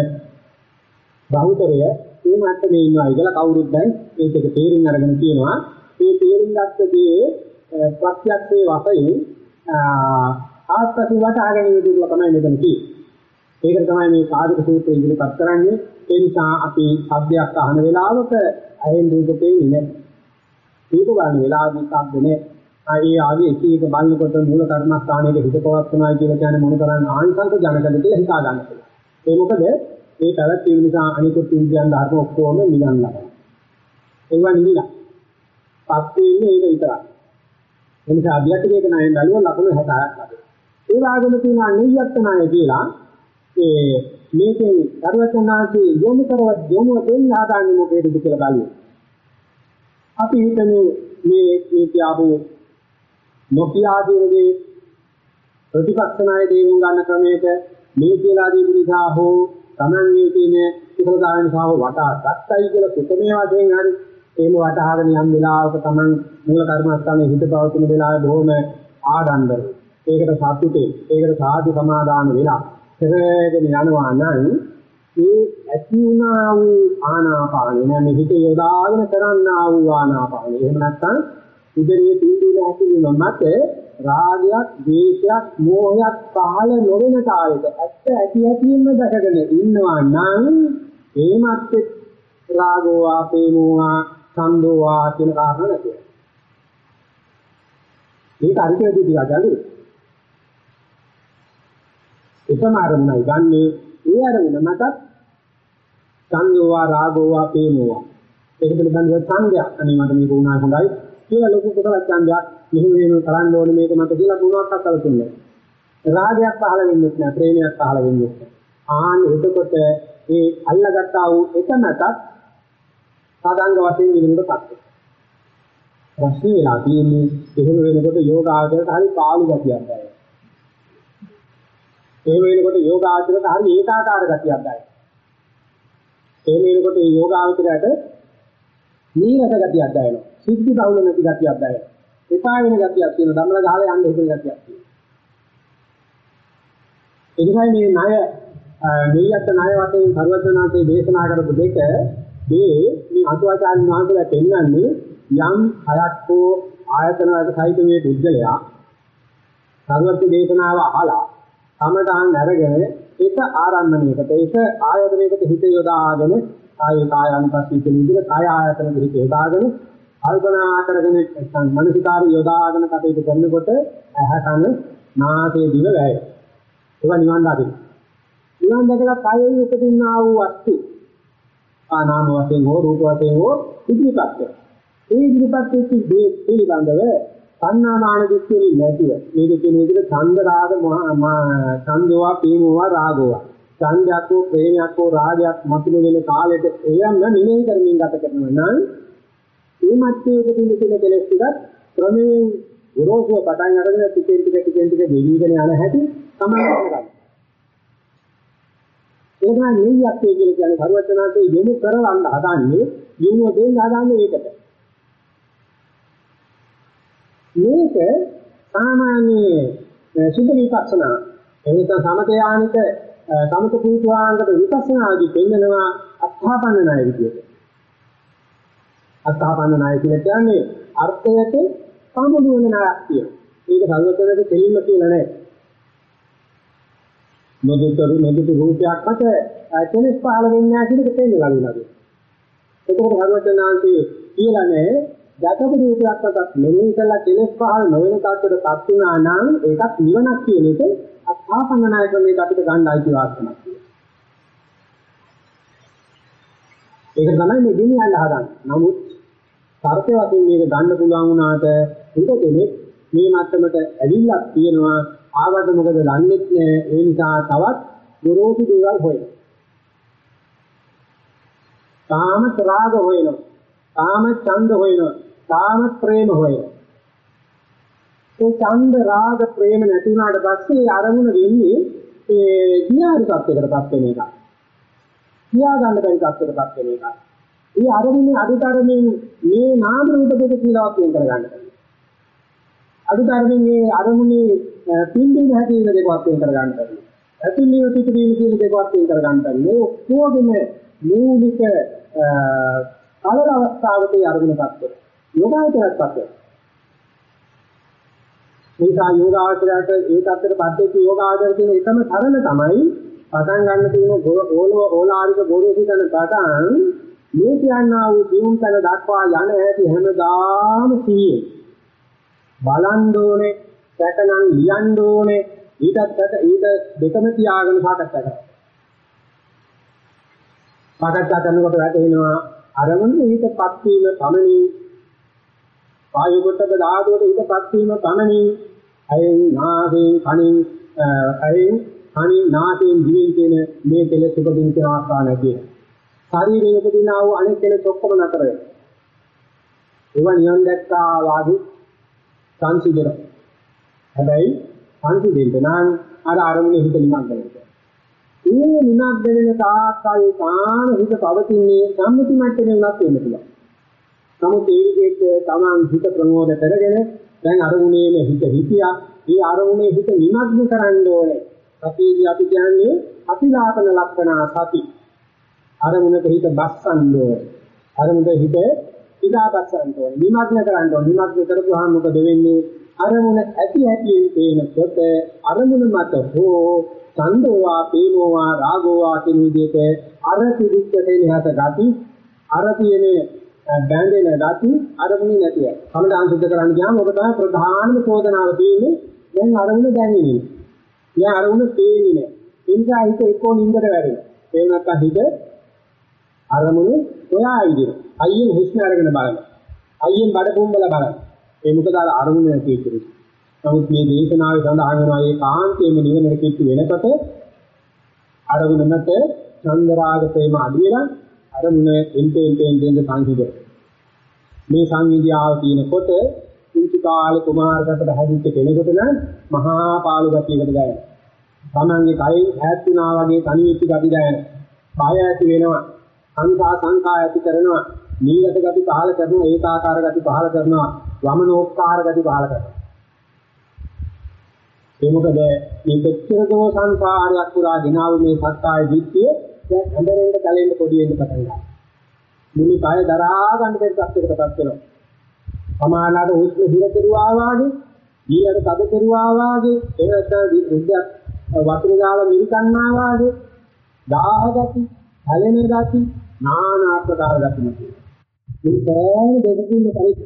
බහුතරය මේ මට්ටමේ ඉන්නවා කියලා කවුරුත් දැන් මේක තේරුම් අරගෙන කියනවා. මේ තේරුම් ගත්ත දේ ප්‍රත්‍යක්ෂයේ වශයෙන් ආස්තති වටහාගෙන ඉදිරිය තමයි මෙතන තියෙන්නේ. ඒක තමයි මේ සාධක සූත්‍රය ඉදිරිපත් කරන්නේ. ඒ නිසා අපි සබ්දයක් අහන වෙලාවක අයෙන් රූපේ ඉන්නේ ඒක ගන්න වෙලාවදී සම්දනේ ආයේ ආදී එක එක බලනකොට මූල කර්මස්ථානයේ හිත පවත්වනවා කියලා කියන්නේ මොන තරම් ආංශංක ජනකද කියලා හිතා ගන්න පුළුවන්. ඒ මොකද මේ පැවැත්ම නිසා අනිකුත් ඉන්දියන් ධර්ම ඔක්කොම නිගන් ලබනවා. ඒවා නිවිලා. පස්සේ ඉන්නේ ඒක විතරයි. ඒ නිසා අධ්‍යාත්මික ණයෙන් බැලුවා ලකුණු 60ක් ලැබෙනවා. ඒ වගේම තියෙනවා නියත් ණය කියලා ඒ මේකෙන් සර්වඥාන්සේ යොමු කරව යොමු දෙන්න හදාන්නේ මොකේද කියලා බලුවා. අපි හිතමු මේ මේ කියපු නොකියාදීනේ ප්‍රතිපක්ෂ ණය දේරුම් ගන්න ක්‍රමයක මේ කියලා දීපු නිසා හෝ Tamange තියෙන කුසලතාවයන් සාව වටා ගත්තයි කියලා සුතමේ වශයෙන් හරි එහෙම වටහාගෙන යම් වෙලාවක Taman මූල කර්මස්ථානයේ හිත පවතින වෙලාවේ බොහොම ආඩම්බරයි. ඒකට සතුටේ, ඒකට සාධි සමාදාන වෙලා පෙරගෙන යනවා නම් ඒ ඇති වුණා වූ ආනාපානය නැමෙ හිත යොදාගෙන කරන්නා වූ ආනාපානය. එහෙම නැත්නම් උදරයේ තීන්දුව ඇතිවීම මත රාගයක්, ද්වේෂයක්, මෝහයක් පහළ නොවන කාලෙක ඇත්ත ඇති ඇතිම දැකගෙන ඉන්නවා නම් ඒමත් රාගෝ ආපේ මෝහා සම්දෝ ආ කියන කාරණා නැතිව. මේක අරිකේදී ටිකක් අඩුයි. එකම අරමුණයි ගන්නේ ඒ අරමුණ මතත් සංයෝවා රාගෝවා පේනෝවා ඒක පිළිබඳව සංඥා අනේ මට මේක උනා හොඳයි කියලා ලොකු කොට සංඥා මෙහෙම වෙන කරන්න ඕනේ මේක මට කියලා මොනවත් අකල්පුන්නේ රාගයක් පහළ වෙන්නේ නැහැ ප්‍රේමයක් පහළ වෙන්නේ නැහැ ආන් එතකොට ඒ අල්ලගත්තා වූ එක නැතත් සාදාංග වශයෙන් නිරුද්ධ කරනවා ප්‍රශ්නේ වෙලා තියෙන්නේ එහෙම වෙනකොට යෝගාචරයට හරි පාළු ගතියක් දැනෙනවා. එහෙම වෙනකොට යෝගාචරයට හරි ඒකාකාර ගතියක් දැනෙනවා. එහෙම වෙනකොට මේ යෝගාචරයට නීරස ගතියක් දැනෙනවා. සිද්ධි බහුල නැති ගතියක් දැනෙනවා. එපා වෙන ගතියක් තියෙනවා. ධම්මල ගහලා යන්න හිතෙන ගතියක් තියෙනවා. එනිසා මේ ණය මෙයත් ණය වශයෙන් සර්වඥාන්සේ දේශනා කරපු දෙක මේ මේ අටුවාචාර්ය වහන්සේලා පෙන්වන්නේ යම් හයක් හෝ ආයතන වලට සහිත මේ බුද්ධලයා සර්වඥ දේශනාව අහලා සමදාන් අරගෙන ඒක ආරම්භණයකට ඒක ආයතනයකට හිත යොදාගෙන කාය කාය අනුපස්සී කියන විදිහට කාය ආයතනෙට හිත යොදාගෙන කල්පනා කරගෙන නැත්නම් මනසිකාර යොදාගෙන කටයුතු කරනකොට ඇහ කන නාසය දිව වැය. ඒවා නිවන් දකින්න. නිවන් දැකලා කායයේ උපදින්නා වූ වස්තු ආනාම වශයෙන් හෝ රූප වශයෙන් හෝ ඉදිරිපත් කරනවා. ඒ ඉදිරිපත් වෙච්ච දේ පිළිබඳව සංනාමාන දික්කේ නැතිව මේක කියන විදිහට ඡන්ද රාග ඡන්දෝවා පීමෝවා රාගෝවා ඡන්දයක්ෝ ප්‍රේමයක්ෝ රාගයක් මතුන වෙන කාලෙට එයම නිමෙහි කරමින් ගත කරනවා නම් මේ මැත්තේක තියෙන කෙල කෙලස් ටිකත් ක්‍රමයෙන් විරෝධව පටන් අරගෙන ටිකෙන් ටික ටිකෙන් ටික දෙවිගෙන යන හැටි තමයි කරගන්න. ඒක නෙయ్యක්ේ කියලා කියන්නේ සරුවචනාංශයේ යොමු කරවන්න හදන්නේ යොමු දෙන්න හදන්නේ ඒකට. මේක සාමාන්‍ය සුද්ධ විපස්සනා එනිසා සමතයානික සමත පූජාංගක විපස්සනාදී පෙන්නනවා අත්හාපන්න ණය විදියට. අත්හාපන්න ණය කියලා කියන්නේ අර්ථයට සමුදු වෙන ණයක් කියන. මේක සර්වතරක දෙලින්ම කියලා නෑ. නොදුතරු නොදුතු රූපයක් මත කෙලස් පහළ වෙන්නේ නැහැ කියන එක තේරෙලා ලඟුණා. එතකොට සර්වඥාන්සේ කියලා නෑ දකපු රූපයක් මතත් මෙලින් කළා කෙලස් පහළ නොවන තත්ත්වයටපත් වුණා නම් ඒකත් නිවනක් කියන එක අත්හාපන්නනාය ක්‍රමයක අපිට ගන්න අයිති වාස්තනක්. ඒක තමයි මේ ගෙනියන්න හදන්නේ. නමුත් තර්ක වශයෙන් මේක ගන්න පුළුවන් වුණාට උඩ කෙනෙක් මේ මට්ටමට ඇවිල්ලා තියෙනවා ආවද මොකද දන්නේ නැහැ ඒ නිසා තවත් ගොරෝසු දේවල් හොයනවා. කාම ත්‍රාග හොයනවා. කාම ඡන්ද හොයනවා. කාම ප්‍රේම හොයනවා. ඒ ඡන්ද රාග ප්‍රේම නැති වුණාට පස්සේ අරමුණ වෙන්නේ ඒ ධ්‍යාන tattකටපත් වෙන එක. ධ්‍යා ගන්න බැරි tattකටපත් වෙන එක. ඒ අරමුණේ අදුතරමින් මේ නාම රූප දෙක කියලා වෙන් කරගන්න. අදුතරමින් මේ අරමුණේ පින්දින හැටි වෙන දෙකවත් වෙන් කරගන්න බැහැ. ඇතුළේ පිටින් කියන දෙකවත් වෙන් කරගන්න බැහැ. මේ ඔක්කොගෙම මූලික කලර අවස්ථාවට අරමුණපත් වෙනවා. යෝගාචරයක්පත් වෙනවා. නිසා යෝගාචරයට ඒ තත්ත්වයට පද්දේක යෝගාචර කියන එකම තරණ තමයි පටන් ගන්න තියෙන ඕලව ඕලාරික ගෝරෝසිතන පටන් මේ කියනා වූ දියුම් තන දක්වා යන හැටි හැමදාම සීයේ බලන් ඕනේ සැකනම් ලියන්න ඕනේ ඊටත් ඊට දෙකම තියාගෙන සාකච්ඡා කරනවා. සාකච්ඡා කරනකොට වැටෙනවා අරමුණ ඊටපත් වීම පමණි වායු කොටක ධාතුවට ඊටපත් වීම පමණි අයෙන් නාසයෙන් කනින් අයෙන් කනින් නාසයෙන් දිවෙන් කියන මේ කෙලෙස් උපදින කියන ආකාර නැති. ශරීරයේ උපදිනා වූ අනෙක් කෙලෙස් ඔක්කොම නතර වෙනවා. ඒවා නියම් දැක්කා වාදී සංසිඳනවා. හැබැයි සංසිඳෙන්න නම් අර අරමුණේ හිත නිමග්න වෙනවා. මේ නිමග්න වෙන තාක්කල් තාන හිත පවතින්නේ සම්මුති මට්ටමේ උනත් වෙන්න පුළුවන්. නමුත් ඒ විදිහට තමන් හිත ප්‍රමෝද කරගෙන දැන් අරමුණේම හිත හිතියා. මේ අරමුණේ හිත නිමග්න කරන්න ඕනේ. අපේදී අපි කියන්නේ අපිලාපන ලක්ෂණ සති. අරමුණට හිත බස්සන්න ඕනේ. අරමුණට හිත ඉදාපස්සන්න ඕනේ. නිමග්න කරන්න ඕනේ. නිමග්න කරපුවාම මොකද වෙන්නේ? අරමුණ ඇති ඇතියෙන් පේනකොට අරමුණ මත හෝ ඡන්දෝවා පේනෝවා රාගෝවා කියන විදිහට අර පිළිච්ඡතේ නිහත ගති අර තියෙන බැඳෙන ගති අරමුණ නැතිව. කමඩාන් සුද්ධ කරන්න ගියාම ඔබ තමයි ප්‍රධානම චෝදනාව තියෙන්නේ දැන් අරමුණ දැනෙන්නේ. දැන් අරමුණ පේන්නේ නැහැ. ඒ නිසා හිත එක්කෝ නින්දට වැටෙනවා. ඒ නැත්නම් හිත අරමුණ ඔයා ඉදිරිය. අයියෙන් හුස්ම අරගෙන බලන්න. අයියෙන් බඩ පොම්බල බලන්න. ඒ මොකද අර අරමුණ නැති ඉතිරි. නමුත් මේ දේශනාවේ සඳහන් වෙනවා මේ කාන්තේම නිවනට කිච්ච වෙනකොට අරමුණ නැත චන්දරාග ප්‍රේම අඩු වෙලා අරමුණ එන්ටෙන් එන්ටෙන් එන්ටෙන් සංසිඳ. මේ සංවිධාව තියෙනකොට කුංචි කාලේ කුමාරකට හැදිච්ච කෙනෙකුට නම් මහා පාළු ගතියකට දැනෙනවා. තමන්ගේ කයින් ඈත් වුණා වගේ තනි වෙච්ච ගති දැනෙනවා. කාය ඇති වෙනවා. සංකා සංකා ඇති කරනවා. නීරස ගති පහල කරනවා. ඒකාකාර ගති පහල කරනවා. වමනෝපකාර ගති පහල කරනවා. ඒ මොකද මේ කොච්චර දෝ සංසාරයක් පුරා ගෙනාවු මේ සත්‍යය දිට්ඨිය දැන් ඇඳරෙන්න කලින් පොඩි වෙන්න පටන් ගන්නවා. මුනි කය දරා ගන්න බැරි තත්යකටපත් වෙනවා. සමානලාට හුස්ම හිර කෙරුවා වාගේ, ඊළඟ තද කෙරුවා වාගේ, එනත විද්‍යක් වතුර දාලා මිරිකන්නා වාගේ, දාහ ගති, හැලෙන ගති, නානා ආකාර ගති නෙවෙයි. මේ සෑම දෙකකින්ම පරිදි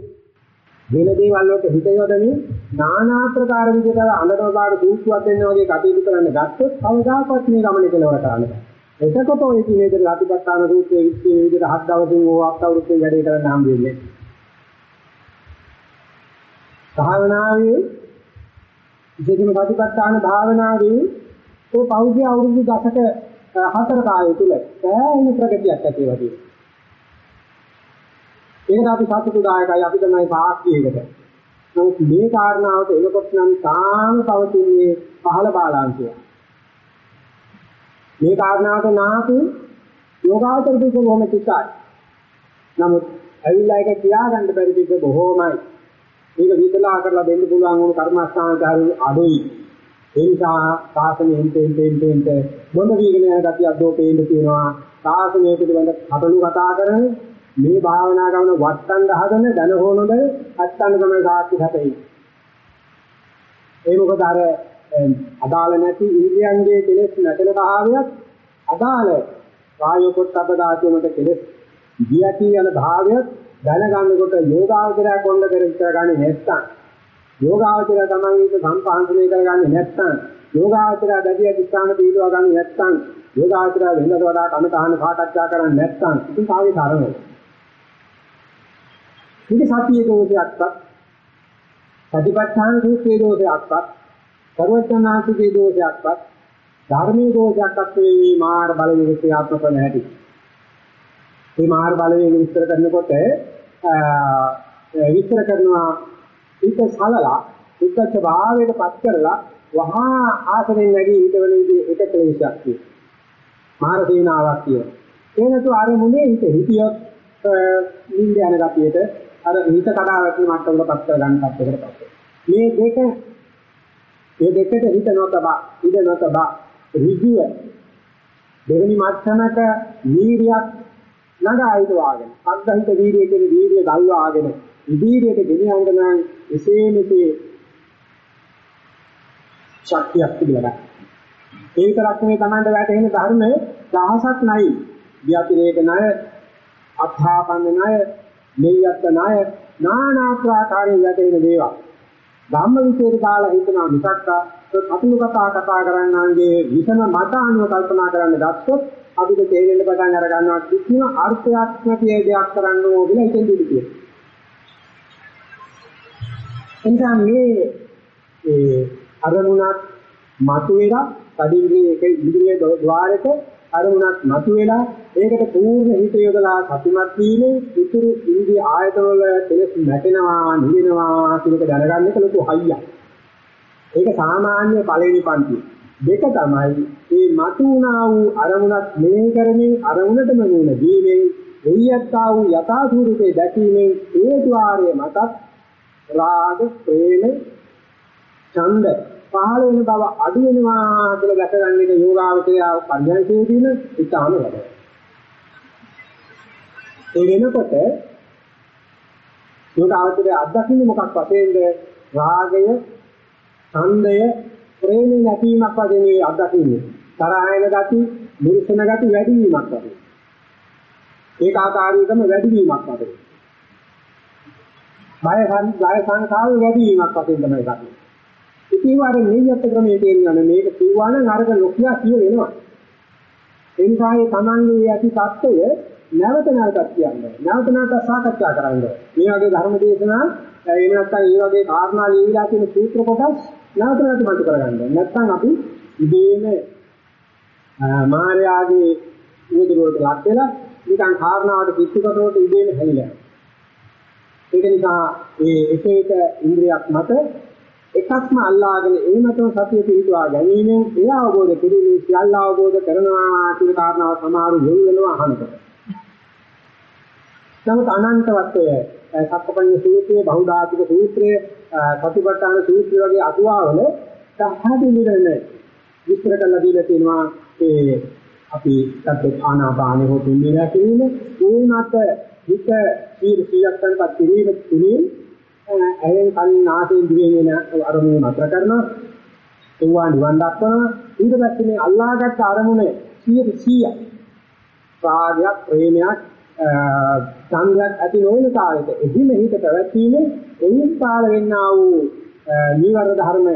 වෙන දේවල් වලට හිත යොදමින් নানা ආකාර විදිහට අඬනවාට දූෂ්ටවත් වෙන වගේ කටයුතු කරන්න ගත්තොත් කවදාකවත් මේ ගමනේ කෙලවර කරන්න බෑ. එතකොට ඔය කියන විදිහට අතිපත්තාන රූපයේ විශ්ේ විදිහට හත් දවසින් ඕ හත් අවුරුද්දේ වැඩේ කරන්න හම් වෙන්නේ. භාවනාවේ විශේෂම සතිපට්ඨාන භාවනාවේ ਉਹ පෞද්ගලික අවුරුදු දශක හතර කාලය තුල සෑහෙන ප්‍රගතියක් ඇති වෙලා තියෙනවා. ඒකට අපි සතුටුදායකයි අපි තමයි සාක්ෂියකට. නමුත් මේ කාරණාවට එනකොට නම් තාම පවතින්නේ පහළ බාලාංශය. මේ කාරණාවට නාතු යෝගාවතර පිට බොහොම තිකයි. නමුත් ඇවිල්ලා එක කියා ගන්න බැරි පිට බොහොමයි. මේක විතලා කරලා දෙන්න පුළුවන් වුණු කර්මස්ථානකාරී අඩුයි. ඒ නිසා සාසනෙන් තෙන් තෙන් තෙන් මොන වීගෙන යන ගතියක් දෝපේන්න තියෙනවා. සාසනය පිළිබඳ කටළු කතා කරන්නේ මේ භාවනා ගමන වට්ටන්න හදන දැන හොනොද අත්තන්න තමයි සාක්ෂි හැපෙයි. ඒ මොකද අර අදාළ නැති ඉන්ද්‍රියන්ගේ කෙලෙස් නැතන භාවයක් අදාළ වායු පොට්ටබ්බ ධාතුවකට කෙලෙස් ගියටි යන භාවයක් දැනගන්නකොට යෝගාවචරය කොණ්ඩ කර කරගන්නේ නැත්තම් යෝගාවචරය තමයි ඒක සම්පාදනය කරගන්නේ නැත්තම් යෝගාවචරය දැඩිය දිස්ත්‍රාණ දීලවා ගන්න නැත්තම් යෝගාවචරය වෙනකට වඩා කම තහන සාකච්ඡා කරන්නේ නැත්තම් ඉතින් කාගේ තරමයි මේක සතියේ දෝෂයක්වත් සතිපට්ඨාන සූත්‍රයේ දෝෂයක්වත් සර්වඥාන්තිගේ දෝෂයක්වත් ධර්මයේ දෝෂයක්වත් මේ මාර බලවේග ක්‍රියාත්මක නැහැටි. මේ මාර බලවේග විස්තර කරනකොට විස්තර කරනවා ඒක සලලා උද්දච්ච භාවයට පත් කරලා වහා ආසනෙන් නැගී හිටවන විදිහ එක ක්ලේශයක් තියෙනවා. මාර සේනාවක් තියෙනවා. ඒ නැතු අර මුනේ හිත හිතියොත් නිින්ද යන ගතියට අර හිත කඩා වැටෙන මට්ටමකටපත් කර ගන්න තත්ත්වයකට පත් මේ දෙක මේ දෙකට හිත නොතබා ඉඳ නොතබා ඍජුව දෙවෙනි මට්ටමක වීරියක් නඩායිද වාගෙන අග්ගහිත වීරිය කියන වීරිය ගල්වාගෙන ඉදිරියට ගෙනියන්න නම් එසේ මෙසේ ශක්තියක් තිබුණා. ඒ විතරක් නෙවෙයි Tamanda වැටෙන ධර්මයේ දහසක් නැයි. ව්‍යාපිරේක ණය, අත්ථාපන්න ණය, මෙයත් ණය නානා ආකාරයෙන් වැටෙන දේවල්. ධම්ම විචේත කාලා හිතනවා මිසක් කතුළු කතා කතා කරන්නාගේ විසම මත අනුව කල්පනා කරන්න ගත්තොත් අපිට තේරෙන්න පටන් අර ගන්නවා කිසිම අර්ථයක් නැති දෙයක් කරන්න ඕන කියලා හිතෙන් දෙන්නේ. එනිසා මේ ඒ අරමුණක් මතුවෙලා කඩින්ගේ එක ඉදිරියේ ద్వාරයක අරමුණක් මතුවෙලා ඒකට පූර්ණ හිත යොදලා සතුටක් වීමේ ඉතුරු ඉන්දිය ආයතවල කෙලස් නැටෙනවා නිවෙනවා කියන එක දැනගන්න එක ලොකු හයියක්. ඒක සාමාන්‍ය පළවෙනි පන්තිය. දෙක තමයි මේ මතුණා වූ අරමුණක් මෙහෙය කරමින් අරමුණටම මුණ දීමෙන් එයියත්තා වූ යථා ස්වරූපේ දැකීමෙන් ඒ ద్వාරය මතත් රාග ප්‍රේම ඡන්ද පහළ වෙන බව අඩු වෙනවා කියලා දැකගන්න එක යෝගාවචරය පරිඥාසේදීන ඉතාම වැඩ. ඒ වෙනකොට යෝගාවචරය අත්දකින්නේ මොකක් වශයෙන්ද? රාගය, ඡන්දය, ප්‍රේමී නැතිවීමක් වශයෙන් මේ අත්දකින්නේ. තරහයන ගති, නිර්සන ගති වැඩි වීමක් වශයෙන්. ඒකාකාරීකම වැඩි වීමක් වශයෙන්. බය බය සංකාව වැඩි වීමක් වශයෙන් තමයි ගන්නෙ. ඉතින් වාර නියත ක්‍රමයේ තියෙනවා මේක කිව්වා නම් අරක ලොකියා කිය වෙනවා. එනිසායේ Tamange ඇති தত্ত্বය නැවත නැවතත් කියන්නේ. නැවත නැවතත් සාකච්ඡා කරන්න. මේ වගේ ධර්ම දේශනා එහෙම නැත්නම් මේ වගේ කාරණා ලියලා තියෙන සූත්‍ර කොටස් නැවත නැවත මතු කරගන්න. නැත්නම් අපි ඉබේම මායාවේ උදේ වලට ලක් වෙලා නිකන් කාරණාවට පිටුකටවට ඉබේම හැලිලා. ඒක නිසා මේ එක එක ඉන්ද්‍රියක් මත එකක්ම අල්ලාගෙන ඒ මතම සතිය පිළිතුවා ගැනීමෙන් ඒ අවබෝධ කිරීමේ සියල්ල අවබෝධ කරනවා කියන කාරණාව සමහරු යොමු වෙනවා අහනකොට. නමුත් අනන්තවත්වය සත්පඤ්ඤ සූත්‍රයේ බහුධාතුක සූත්‍රයේ සතිපට්ඨාන සූත්‍රය වගේ අටුවාවල සහදිලිරන විස්තර කරලා දීලා තියෙනවා ඒ අපි සත්‍ය ආනාපානෙ හෝ පිළිලා කියන ඒ මත හිත සීල සීලයන්පත් කිරීම තුලින් ඇයෙන් කලින් නාසයෙන් දිවෙන් එන අරමුණු නතර කරනවා. ඒවා නිවන් දක්වනවා. ඊට පස්සේ මේ අල්ලාහගත් අරමුණ 100 රාගයක් ප්‍රේමයක් සංගයක් ඇති නොවන කාලෙට එහිම හිත පැවැත්වීමේ එයින් පාල වෙන්නා වූ නීවරණ ධර්ම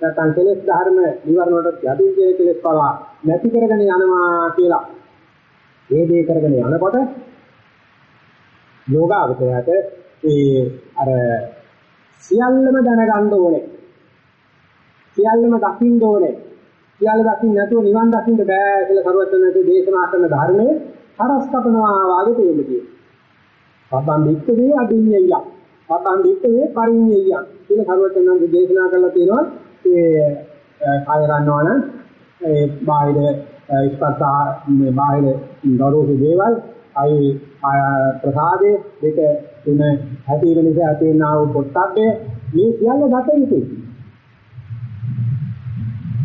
නැත්නම් කෙලෙස් ධර්ම නීවරණ වලට යටින් කෙලෙස් පවා නැති කරගෙන යනවා කියලා මේ දේ කරගෙන යනකොට යෝගාවචරයට ඒ අර සියල්ලම දැනගන්න ඕනේ සියල්ලම දකින්න ඕනේ සියල්ල දකින්න නැතුව නිවන් දකින්න බෑ කියලා කරුවචනයේ දේශනා කරන ධර්මයේ හරස් කපනවා වාගේ තේන්නේ. පබ්බන් දික්කේ අදින්නිය. පබ්බන් දික්කේ පරිඤ්ඤය කියලා කරුවචනයේ දේශනා කරලා තියෙනවා ඒ කාය රන්නවන ඒ බාහිර ස්පර්ශා මේ බාහිර ගෞරව දේවල් අයි ප්‍රසාදේ දෙක තුන ඇති වෙන නිසා ඇති වෙනා වූ පොට්ටබ්බේ මේ සියල්ල දත යුතුයි.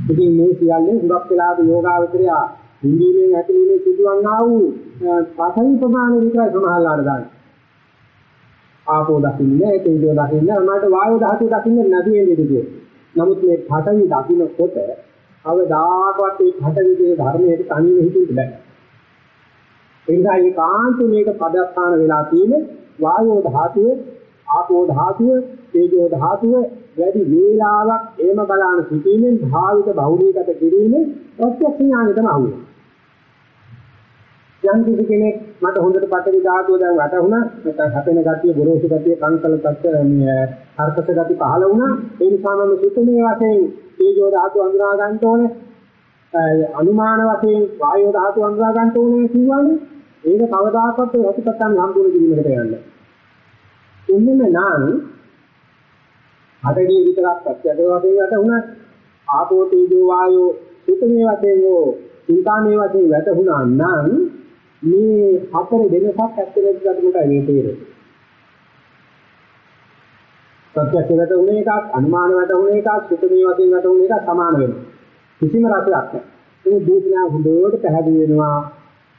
ඉතින් මේ සියල්ලෙන් හුඟක් වෙලාද යෝගාවචරය හිඳීමෙන් ඇතිවීමේ සිදුවන්නා වූ පසවි ප්‍රමාණය විතරයි සමහරලාට දාන්නේ. ආපෝ දකින්නේ තේජෝ දකින්නේ අනාට වායෝ ධාතු දකින්නේ නැති වෙන්නේ දෙකේ. නමුත් මේ පඨවි දකින්නකොට අවදාකවත් මේ පඨවිගේ ධර්මයේ තනියම හිතෙන්න බෑ. ඒ නිසා මේ කාන්ත මේක පදස්ථාන වෙලා තියෙන්නේ වායෝ ධාතුව, ආපෝ ධාතුව, තේජෝ ධාතුව වැඩි වේලාවක් එහෙම බලන සිටීමෙන් භාවිත බහුලීගත කිරීමෙන් ප්‍රත්‍යක්ෂ ඥානෙටම අහුවෙනවා. යම් කිසි කෙනෙක් මට හොඳට පටවි ධාතුව දැන් වැටුණා නැත්නම් හැපෙන ගතිය ගොරෝසු ගතිය කංකල තත්ත්ව මේ හර්පස ගති පහළ වුණා ඒ නිසා මම සුතමේ වශයෙන් තේජෝ ධාතුව අඳුනා ගන්න ඕනේ අනුමාන වශයෙන් වායෝ ධාතුව අඳුනා ගන්න ඕනේ කියවනේ ඒක කවදාකවත් රතිපත්තන් සම්පූර්ණ කිරීමකට යන්නේ එන්නෙම නම් අටදී විතරක් ප්‍රත්‍යක්ෂ වශයෙන් වැටුණා ආපෝ තේජෝ වායෝ සුතමේ වශයෙන් හෝ චින්තාමේ වශයෙන් වැටුණා නම් මේ හතර වෙනසක් ඇත්තටම ගන්නකොට මේ තේරෙන්නේ. ප්‍රත්‍යක්ෂ වැටුනේ එකක්, අනුමාන වැටුනේ එකක්, සුතමේ වශයෙන් වැටුනේ එකක් සමාන වෙනවා. කිසිම රසයක් නැහැ. මේ දේශනා හොඳට පැහැදිලි වෙනවා.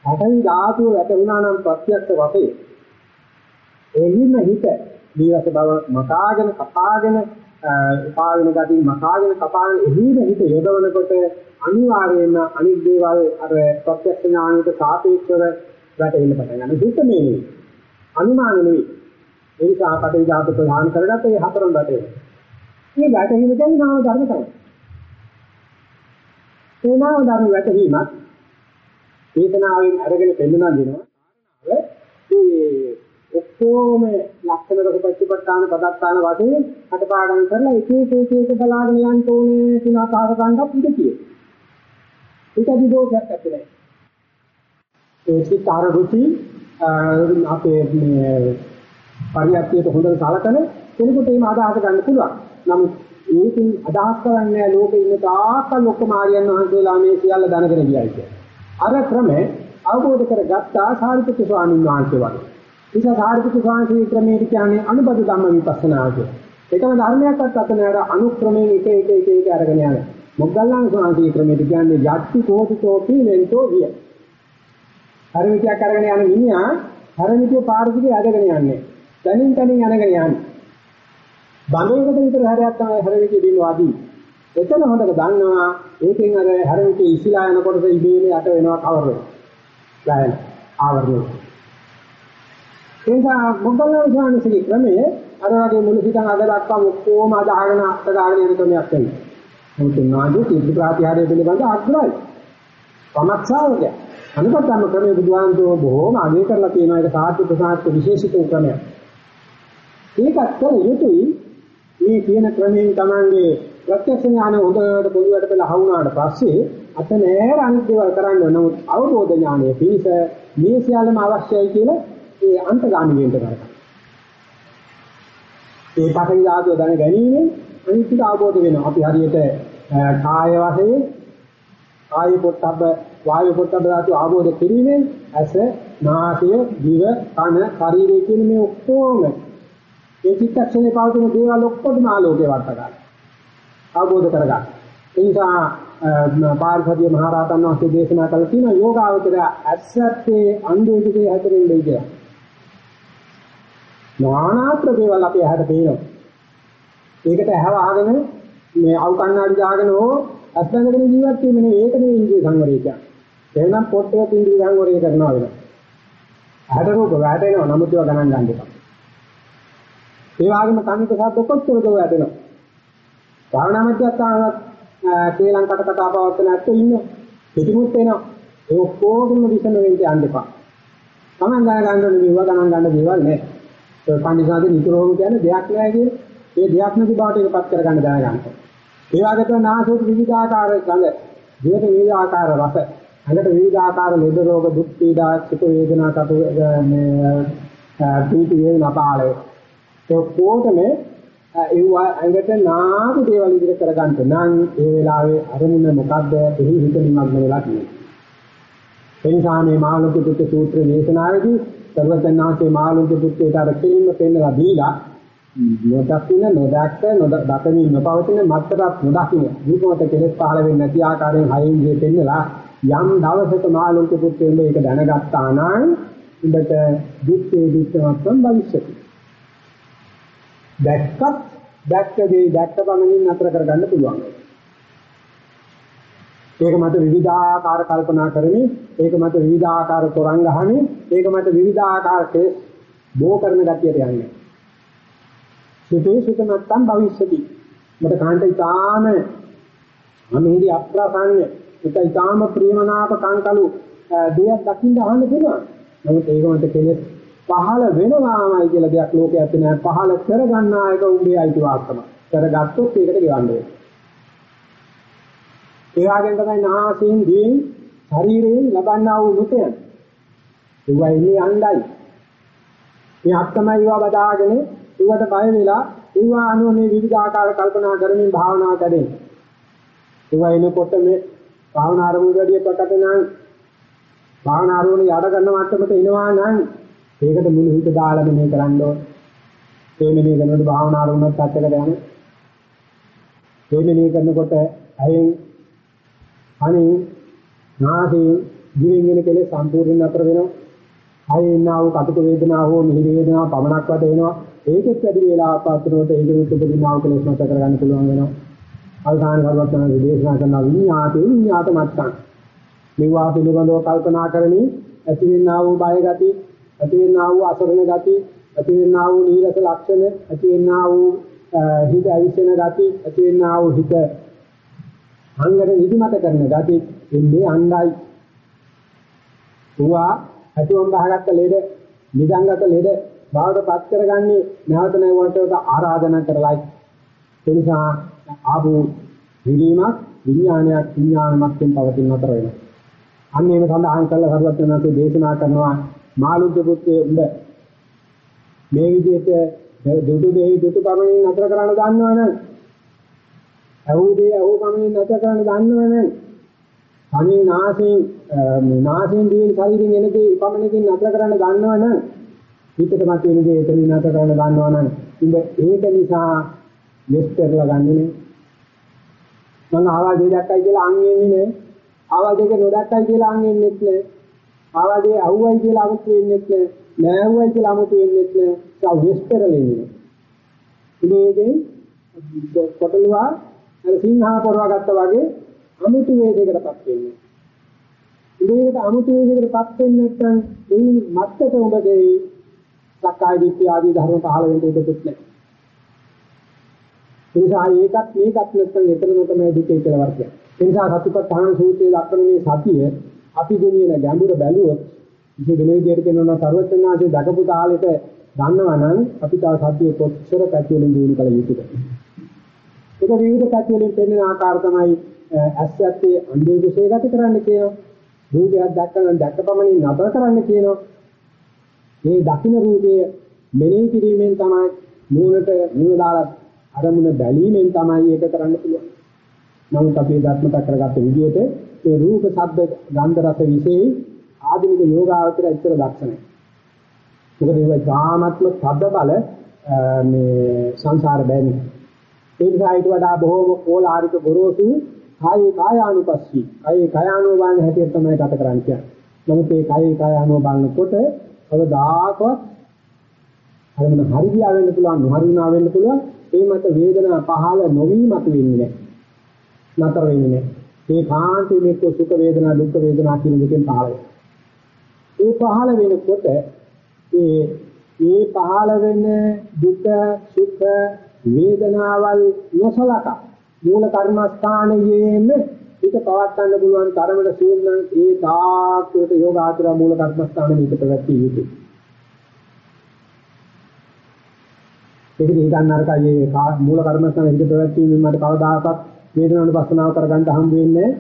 හතරයි ධාතුව වැටුණා නම් ප්‍රත්‍යක්ෂ වශයෙන් එහිම හිත දීවස බව මකාගෙන කපාගෙන උපාවින ගතිය මකාගෙන කපාගෙන එහිම හිත යොදවනකොට අනිවාර්යයෙන්ම අනිත් දේවල් අර ප්‍රත්‍යක්ෂ ඥානයට සාපේක්ෂව වැටෙන්න පටන් ගන්නවා. දුක නෙවෙයි. අනුමාන නෙවෙයි. ඒ නිසා කටේ ධාතු ප්‍රධාන කරගත්ත ඒ හතරම වැටෙනවා. මේ වැටීම කියන්නේ නාම ධර්ම තමයි. ඒ නාම ධර්ම වැටීමත් වේදනාවෙන් අරගෙන පෙන්වනවා දෙනවා. ඒ ඔක්කොම ලක්ෂණ රසපච්චපට්ඨාන පදත්තාන වශයෙන් අටපාඩම් කරලා එක එක එක එක බලාගෙන යන්න ඕනේ කියන අදහස ගන්නත් ඉඳ තියෙනවා. ඒකදී දෝෂයක් ඇත්තේ ඒ සිතාර රුචි අපේ මේ පරියත්තියට හොඳට සලකන කෙනෙකුට එහෙම අදහස ගන්න පුළුවන්. නමුත් ඒකෙන් අදහස් කරන්නේ ලෝකේ ඉන්න තාකල් ඔක්කොම ආර්යයන් වහන්සේලා මේ සියල්ල දැනගෙන ගියයි කියන්නේ. අර ක්‍රමය අවබෝධ කරගත්තා සාරිපුත්‍ර ස්වාමීන් වහන්සේ වගේ. ඒක සාරිපුත්‍ර ස්වාමීන් ක්‍රමයේ කියන්නේ අනුබද ධම්ම විපස්සනා කිය. ඒකම ධර්මයක්වත් අතනට අනුක්‍රමයෙන් එක එක එක එක අරගෙන යනවා. මොග්ගල්ලාන ස්වාමීන් ක්‍රමයට කියන්නේ යක්ති කෝටිතෝපි මෙන්තෝ විය. හරිමිතියක් අරගෙන යන මිනිහා හරිමිතිය පාරදිගේ ඇදගෙන යන්නේ. තනින් තනින් යනගෙන යන්නේ. බඳුනකට විතර හැරයක් තමයි හරිමිතිය දිනවාදී. එතන හොඳට දන්නවා ඒකෙන් අර හරිමිතිය ඉසිලා යනකොට ඉබේම යට වෙනවා කවර වෙනවා. ගායන ආවරණය. එනිසා මොග්ගල්ලාන ස්වාමීන් ක්‍රමයේ අර වගේ මුළු හිතන් අද දක්වා ඔක්කොම අදහගෙන අත්දාගෙන යන ක්‍රමයක් වෙනවා. මොකද නාදී තීර්ථ ප්‍රාතිහාරය පිළිබඳ අග්‍රයි. සමක්ෂාවක. අනුපතම ක්‍රමයේ බුදුහාමුදුරුවෝ බොහෝම අගය කරලා තියෙනවා ඒක සාහිත්‍ය ප්‍රසාරක විශේෂිත ක්‍රමයක්. ඒකත් කළ යුතුයි මේ කියන ක්‍රමයෙන් Tamange ප්‍රත්‍යක්ෂ ඥාන හොඳට පොළොවට පෙළ හවුනාට පස්සේ අත නෑර අනිත් දේවල් කරන්න නමුත් අවබෝධ ඥානය පිණිස මේ සියල්ලම අවශ්‍යයි කියලා ඒ අන්තගාමී වෙන්න කරගන්න. ඒ පඨවි ධාතුව දැන ගැනීම අනිත්‍ය අවබෝධ වෙනවා. අපි හරියට කාය වශයෙන් කාය පොට්ටබ්බ වායු පොට්ටබ්බ ධාතු අවබෝධ කිරීමෙන් ඇස, නාසය, දිව, කන, ශරීරය කියන මේ ඔක්කොම ඒ චිත්තක්ෂණේ පවතින දේවල් ඔක්කොම ආලෝකේ වට ගන්න. අවබෝධ කරගන්න. ඒ නිසා පාර්ශවීය මහරහතන් වහන්සේ දේශනා කළ තියෙන යෝගාවචර ඇස්සත්තේ අන්දේකේ හැතරෙන් දෙයි කියලා. නානාත්‍ර දේවල් අපි ඇහැට පේනවා. ඒකට ඇහව අහගෙන මේ අවු කන්නාඩි දාගෙන හෝ අත්දැකගෙන ජීවත් වීම නෙවෙයි ඒක නෙවෙයි ඉන්ද්‍රිය සංවරය කියන්නේ. එහෙනම් පොට්ටේත් ඉන්ද්‍රිය සංවරය කරනවා වෙනවා. ඇහැට රූප වැටෙනවා නමුත් ඒවා ගණන් ගන්න එපා. ඒ වගේම කනික සද්ද කොච්චරද වැටෙනවා. භාවනා මධ්‍යස්ථානවත් ශ්‍රී ලංකාවට කතා පවත්වන ඇත්තෝ ඉන්නවා. පිටිමුත් එනවා. ඒ ඔක්කොගෙම විසම වෙන්න යන්න එපා. Taman ගණන් ගන්න ඕනේ මේවා ගණන් ගන්න දේවල් නෑ. ඒ පඬිසාද නිතරම කියන්නේ දෙයක් නෑ කියන්නේ. ඒ දෙයක් නැති බවට ඒකපත් කරගන්න දැනගන්න. ඒ වගේම නාසයට විවිධාකාර ගඳ, දිවට විවිධාකාර රස, ඇඟට විවිධාකාර ලෙඩ රෝග, දුක් පීඩා, සුඛ වේදනා, කටු මේ පීති වේදනා පාළේ. ඒ කොටම ඒවා ඇඟට නාපු දේවල් ඉදිරියට කරගන්න. නම් ඒ වෙලාවේ අරමුණ මොකද්ද? එහි හිත නිමග්න වෙලා තියෙන්නේ. එනිසා මේ මාළුක පුත්‍ර සූත්‍ර දේශනාවේදී සර්වඥාන්සේ මාළුක පුත්‍රයට අර කෙලින්ම පෙන්නලා දීලා නොදකින්න නොදක්ක නොදකින්න නොපවතින මත්තරත් නොදකින්න මේකමත කෙලෙස් පහළ වෙන්නේ නැති ආකාරයෙන් හයින් ගියේ පෙන්නලා යම් දවසක මාළුක පුත්‍රයෙන්ද ඒක දැනගත්තා නම් උඹට දුක්ඛේ දුක්ඛවත්ම් භවිෂ්‍යති දැක්කත් දැක්ක දේ දැක්ක පමණින් නතර කරගන්න පුළුවන්. ඒක මත විවිධාකාර කල්පනා කරමින් ඒක මත විවිධාකාර තොරන් ගහමින් ඒක මත විවිධාකාර කේස් බෝ කරන ගතියට යන්නේ. සුතේ සුත නැත්තම් භවිෂ්‍යති. මට කාන්ට ඊටාම අමෙහිදී අප්‍රසන්න ඒක ඊටාම ප්‍රේමනාප කාංකලු දෙයක් දකින්න අහන්න පුළුවන්. නමුත් ඒක මත කෙලෙස් පහළ වෙනවාමයි කියලා දෙයක් ලෝකයේ ඇත්තේ නැහැ. පහළ කරගන්නා එක උඹේ අයිතිවාසිකම. කරගත්තොත් ඒකට ගෙවන්න වෙනවා. ඒ වගේම තමයි නාසයෙන් දීන් ශරීරයෙන් ලබන්නා වූ මුතයන්. ඒවා ඉන්නේ අණ්ඩයි. මේ අත්තමයි ඒවා බදාගෙන ඒවට බය වෙලා ඒවා අනුව මේ විවිධ ආකාර කල්පනා කරමින් භාවනා කරේ. ඒවා එනකොට මේ භාවනා ආරමුණු වැඩි ප්‍රකට නම් භාවනා ආරමුණු යඩ ගන්න මට්ටමට එනවා නම් ඒකට මුළු හිත දාලා මෙහෙ කරන්න ඕන. ඒ මෙහෙ කරනකොට භාවනා ආරමුණක් පැත්තකට යන. ඒ මෙහෙ කරනකොට අයෙන් අනේ නාසයෙන් දිවෙන් එන කෙලෙස් සම්පූර්ණයෙන් අතර වෙනවා. ආයේ ඉන්නා වූ කටුක වේදනාව හෝ මිහිරි වේදනාව පමණක් වට එනවා. ඒකෙත් වැඩි වේලාවක් පාත්‍රවට ඒක උපදිනාව කෙලෙස් මත කරගන්න පුළුවන් වෙනවා. අවසාන කරුවත් යන දේශනා කරන විඤ්ඤාතේ විඤ්ඤාත මත්තං. මේවා පිළිබඳව කල්පනා කරමින් ඇතිවෙනා වූ බය ගති ඇතිවෙනා වූ අසරණ ගති, ඇතිවෙනා වූ නීරස ලක්ෂණ, ඇතිවෙනා වූ හිත අවිසෙන ගති, ඇතිවෙනා වූ හිත අංගර නිදිමත කරන ගති ඉන්නේ අංගයි. උවා ඇතුම් බහගත්ත ලෙඩ, නිදංගත ලෙඩ බවට පත් කරගන්නේ නැවත නැවතට ආරාධනා කරලයි. ඒ නිසා ආපු විදීමක් විඥානයක් විඥානමත්ෙන් පවතින අතර වෙනවා. අන්න ඒක සඳහන් කළා සරුවත් වෙනසේ දේශනා කරනවා මාළුද්ද පුත්‍රය උඹ. මේ විදිහට දුටු දෙහි දුටු පමණින් නතර කරන්න දන්නවනම් අහුදේ අහු පමණින් නතර කරන්න දන්නවනම් අනේ නාසයෙන් මේ නාසයෙන් දිවෙන ශරීරයෙන් එන දේ පමණකින් නතර කරන්න දන්නවනම් හිතට මත වෙන දේ එතනින් නතර කරන්න දන්නවනම් උඹ ඒක නිසා මෙස්තරලා ගන්නේ මම ආවාදේ දැක්කයි කියලා අන් එන්නේ නේ. ආවාදේක නොදැක්කයි කියලා අන් එන්නේ නැහැ ආවදේ අහුවයි කියලා 아무තු වෙන්නේත් නෑ නෑවයි කියලා 아무තු වෙන්නේත් නෑ ඒක වෙස්තරලෙන්නේ මේකෙන් කොටලුවා අර සිංහා පොරවා ගත්තා වගේ අමුතු වේදයකටපත් වෙන්නේ. ඉතින්කට අමුතු වේදයකටපත් වෙන්නේ නැත්නම් මේ මත්තට උඹගේ සක්කාය දිට්ඨිය ආදී ධර්ම පහළ වෙන්න දෙකුත් නැහැ. ඒ නිසා ඒකත් මේකත් නැත්නම් එතනම තමයි දුකේ කියලා වර්ගය ඒ නිසා සතිපට්ඨාන සූත්‍රයේ දක්වන මේ සතිය අපි ගෙනියන ගැඹුර බැලුවොත් ඉතින් වෙන විදිහට කියනවා සර්වඥාන්සේ දකපු තාලෙට ගන්නවා නම් අපි තා සත්‍ය කොච්චර පැතිවලින් දිනු කළ යුතුද? ඒක විවිධ පැතිවලින් පෙන්වන ආකාර තමයි ඇස්සත්තේ අන්දේ කුසේ ගත කරන්න කියනවා. රූපයක් දැක්කම දැක්කපමණින් නතර කරන්න කියනවා. මේ දකින්න රූපය මෙනෙහි කිරීමෙන් තමයි නුවණට නුවණ දාලා අරමුණ බැලීමෙන් තමයි ඒක කරන්න පුළුවන්. නමුත් අපි ධර්මත කරගත්ත විදිහට ඒ රූප, ශබ්ද, ගන්ධ, රස, විශේෂ ආධුනික යෝගාවචර ඉතර දක්ෂණය. මොකද ඒ වගාමත්ම සද්ද බල මේ සංසාර බැරි. ඒ නිසා ඊට වඩා බොහෝම ඕලාරික ගොරෝසු කායේ කායානුපස්සී. කායේ කායානුබාන හැටියට තමයි ගත කරන්නේ. නමුත් මේ කායේ කායානුබානකොට කවදාකවත් අරගෙන හරි ගියා වෙන්න පුළුවන් නොහරිනා වෙන්න පුළුවන් ඒ මත වේදනා පහළ නොවීමත් වෙන්නේ නැහැ නතර වෙන්නේ නැහැ. ඒ කාන්තේ මේක සුඛ වේදනා දුක්ඛ වේදනා කියන දෙකෙන් පහළ ඒ පහළ වෙනකොට ඒ ඒ පහළ වෙන දුක සුඛ වේදනාවල් නොසලකා. මූල කර්මස්ථානයේම හිත පවත් ගන්න පුළුවන් තරමට සියුම් ඒ තාක්ෂයට යෝගාචර මූල කර්මස්ථානෙ මේක පැවැත්විය යුතුයි. ඒක හිතන්න අරකයි ඒ මූල කර්මස්ථාන හිත පැවැත්වීමෙන් මට කවදාකවත් වේදනානුපස්සනාව කරගන්න හම්බ වෙන්නේ නැහැ.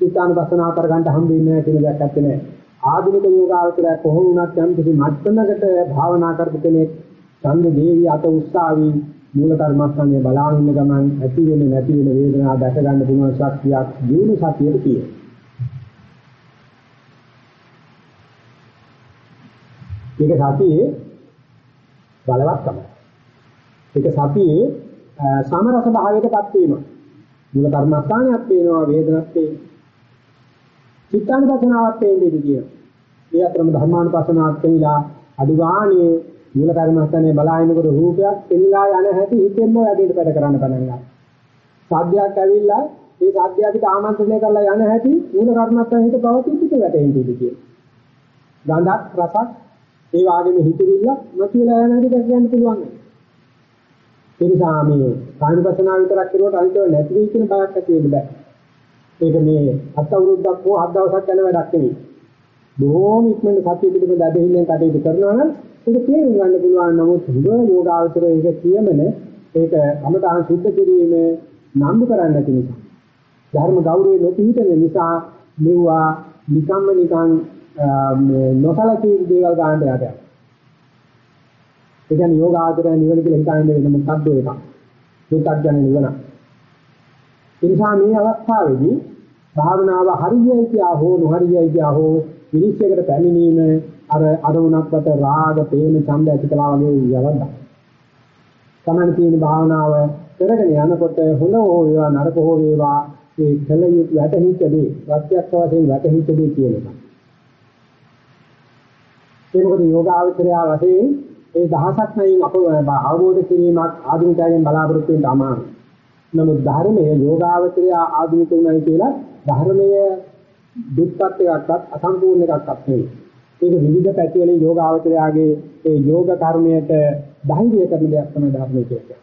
චිත්තානුපස්සනාව කරගන්න හම්බ වෙන්නේ නැහැ කියන දෙයක් ඇත්තේ නැහැ. ආධුනික යෝගාවචරය කොහොම වුණත් යම් කිසි මට්ටමකට භාවනා කරපු කෙනෙක් ඡන්ද දේවි අත උස්සාවි මූල කර්මස්ථානයේ බලාගෙන ඉන්න ගමන් ඇති වෙන්නේ නැති වෙන වේදනාව දැක ගන්න පුළුවන් ශක්තියක් ජීවන සතියේ තියෙනවා. ඒක සතියේ බලවත් තමයි. ඒක සතියේ සමරස භාවයකටපත් වීම. මූල කර්මස්ථානයක් පේනවා වේදනක් පේනවා. චිත්තානුපස්සනාවක් පේන්නේ කියන. ඒ අතරම ධර්මානුපස්සනාවක් පේලා අදුගාණියේ මූල කර්මස්ථානයේ බලාගෙනකොට රූපයක් පෙනිලා යන හැටි හිතෙන්ම වැඩේට වැඩ කරන්න පටන් ගන්නවා. සාධ්‍යයක් ඇවිල්ලා ඒ සාධ්‍ය අපිට ආමන්ත්‍රණය කරලා යන හැටි මූල කර්මස්ථානයේ හිත පවතින පිට වැටෙන්නේ කියන. ගඳක් රසක් ඒ වගේම හිතවිල්ල නැතිලා යන හැටි දැක ගන්න පුළුවන්. ඒ නිසා මේ කායනුපසනාව විතරක් කරුවට අනිතව නැති වෙයි කියන බයක් ඇති වෙන්න බෑ. ඒක මේ හත් අවුරුද්දක් හෝ හත් දවසක් යන වැඩක් නෙවෙයි. බොහෝම ඉක්මනට සතිය පිළිබඳ අධිහිල්ලෙන් කටයුතු කරනවා නම් ඒක තේරුම් ගන්න පුළුවන් නමුත් හොඳ යෝගාවචරය ඒක කියමන ඒක අමතාන් සුද්ධ කිරීම නම්බු කරන්න නැති නිසා. ධර්ම ගෞරවය නොපිහිටන නිසා මෙවුවා නිකම්ම නිකන් නොසලකී දේවල් ගන්න යට. ඒ කියන්නේ යෝග ආචරය නිවන කියලා හිතන්නේ වෙන මොකක්ද ඒක. ඒකත් ගැන නිවන. ඒ නිසා මේ අවස්ථාවේදී භාවනාව හරියයි කියා හෝ නොහරියයි කියා හෝ විනිශ්චයකට පැමිණීම අර අරුණක්කට රාග, තේන, ඡන්ද ඇතිකලා වගේ යවන්න. තමන් කියන භාවනාව කරගෙන යනකොට හොඳ හෝ වේවා නරක හෝ වේවා ඒ කල යුතු වැටහිච්ච දේ ප්‍රත්‍යක්ෂ වශයෙන් වැටහිච්ච දේ කියන එක. ඒ මොකද යෝගාවචරය වශයෙන් ඒ දහසක් නැයින් අප අවබෝධ කිරීමක් ආධුනිකයන් බලාපොරොත්තු වෙන්න අමාරුයි. නමුත් ධර්මයේ යෝගාවචරය ආධුනිකුණයි කියලා ධර්මයේ දුක්පත් එකක්වත් අසම්පූර්ණ එකක්වත් නෙවෙයි. ඒක විවිධ පැති වලින් යෝගාවචරයාගේ ඒ යෝග කර්මයට ධෛර්යය කරන දෙයක් තමයි ධර්මය කියන්නේ.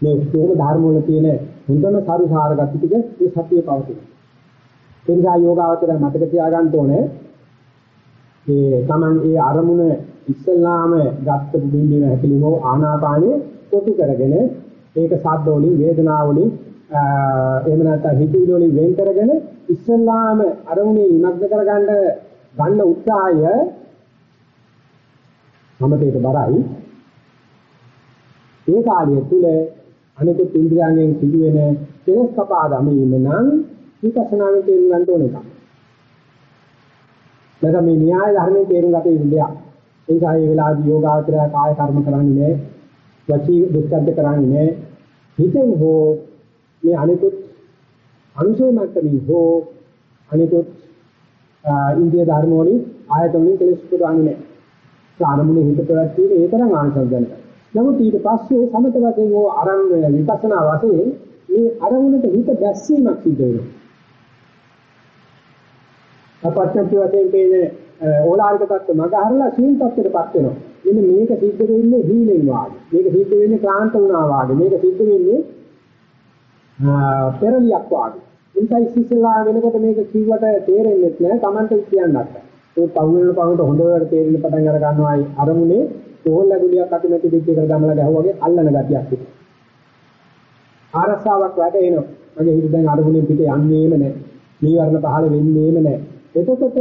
මේ උත්තර ධර්ම වල තියෙන හොඳම සාරුසාර ගති ටික ඒ සතිය පවතින. ඒ නිසා යෝගාවචරය මතක තියාගන්න ඕනේ ඒ Taman ඒ අරමුණ ඉස්සල්ලාම ගත්ත බුදින්දින හැකලිම ආනාපානිය කොටු කරගෙන ඒක සාද්ද වලින් වේදනාව වලින් එහෙම නැත්නම් හිතවිලි වලින් වෙන් කරගෙන ඉස්සල්ලාම අරමුණේ නිමග්න කරගන්න ගන්න උත්සාහය සමතේට බරයි ඒ කාලය තුල අනිකුත් ඉන්ද්‍රියයන්ගෙන් සිදුවෙන කෙලස් කපා දමීම නම් විපස්සනාවෙන් තේරුම් ගන්න ඕන එකක්. නැත්නම් මේ න්‍යාය ධර්මයෙන් තේරුම් ගත යුතු දෙයක්. ඒ නිසා මේ වෙලාවේදී යෝගාවචරය කාය කර්ම කරන්නේ නැහැ. වචී දුක්ඛද්ද කරන්නේ නැහැ. හිතෙන් හෝ මේ අනිකුත් අනුසය මට්ටමින් හෝ අනිකුත් ඉන්දිය ධර්ම වලින් ආයතන වලින් කෙලස් පුරවන්නේ නැහැ. සාරමුණේ හිත පැවැත්වීම ඒ තරම් ආනිසංසජනක. නමුත් ඊට පස්සේ සමත වශයෙන් හෝ අරන් විපස්සනා වශයෙන් මේ අරමුණට හිත දැස්සීමක් සිදු වෙනවා. අපත්‍යන්ති වශයෙන් පේන ඕලාරික තත්ත්ව මග හරලා සීන් තත්ත්වයටපත් වෙනවා. මෙන්න මේක සිද්ධ වෙන්නේ හීනෙන් වාගේ. මේක සිද්ධ වෙන්නේ ක්ලාන්ත වුණා වාගේ. මේක සිද්ධ වෙන්නේ පෙරලියක් වාගේ. ඉන්සයි සිසලා වෙනකොට මේක කිව්වට තේරෙන්නේ නැහැ. Tamante කියන්නත්. ඒ පවුලන පවුලට හොඳට තේරෙන්න පටන් අර ගන්නවායි අරමුණේ තෝල් ලැබුලියක් අතුමැටි දෙච්ච එකට ගමලා ගැහුවාගේ අල්ලන ගතියක් තිබෙනවා. ආරස්සාවක් වැටෙනවා. මගේ හිත දැන් අරමුණෙන් පිට යන්නේම නැහැ. නීවරණ පහළ වෙන්නේම නැහැ. එතකොට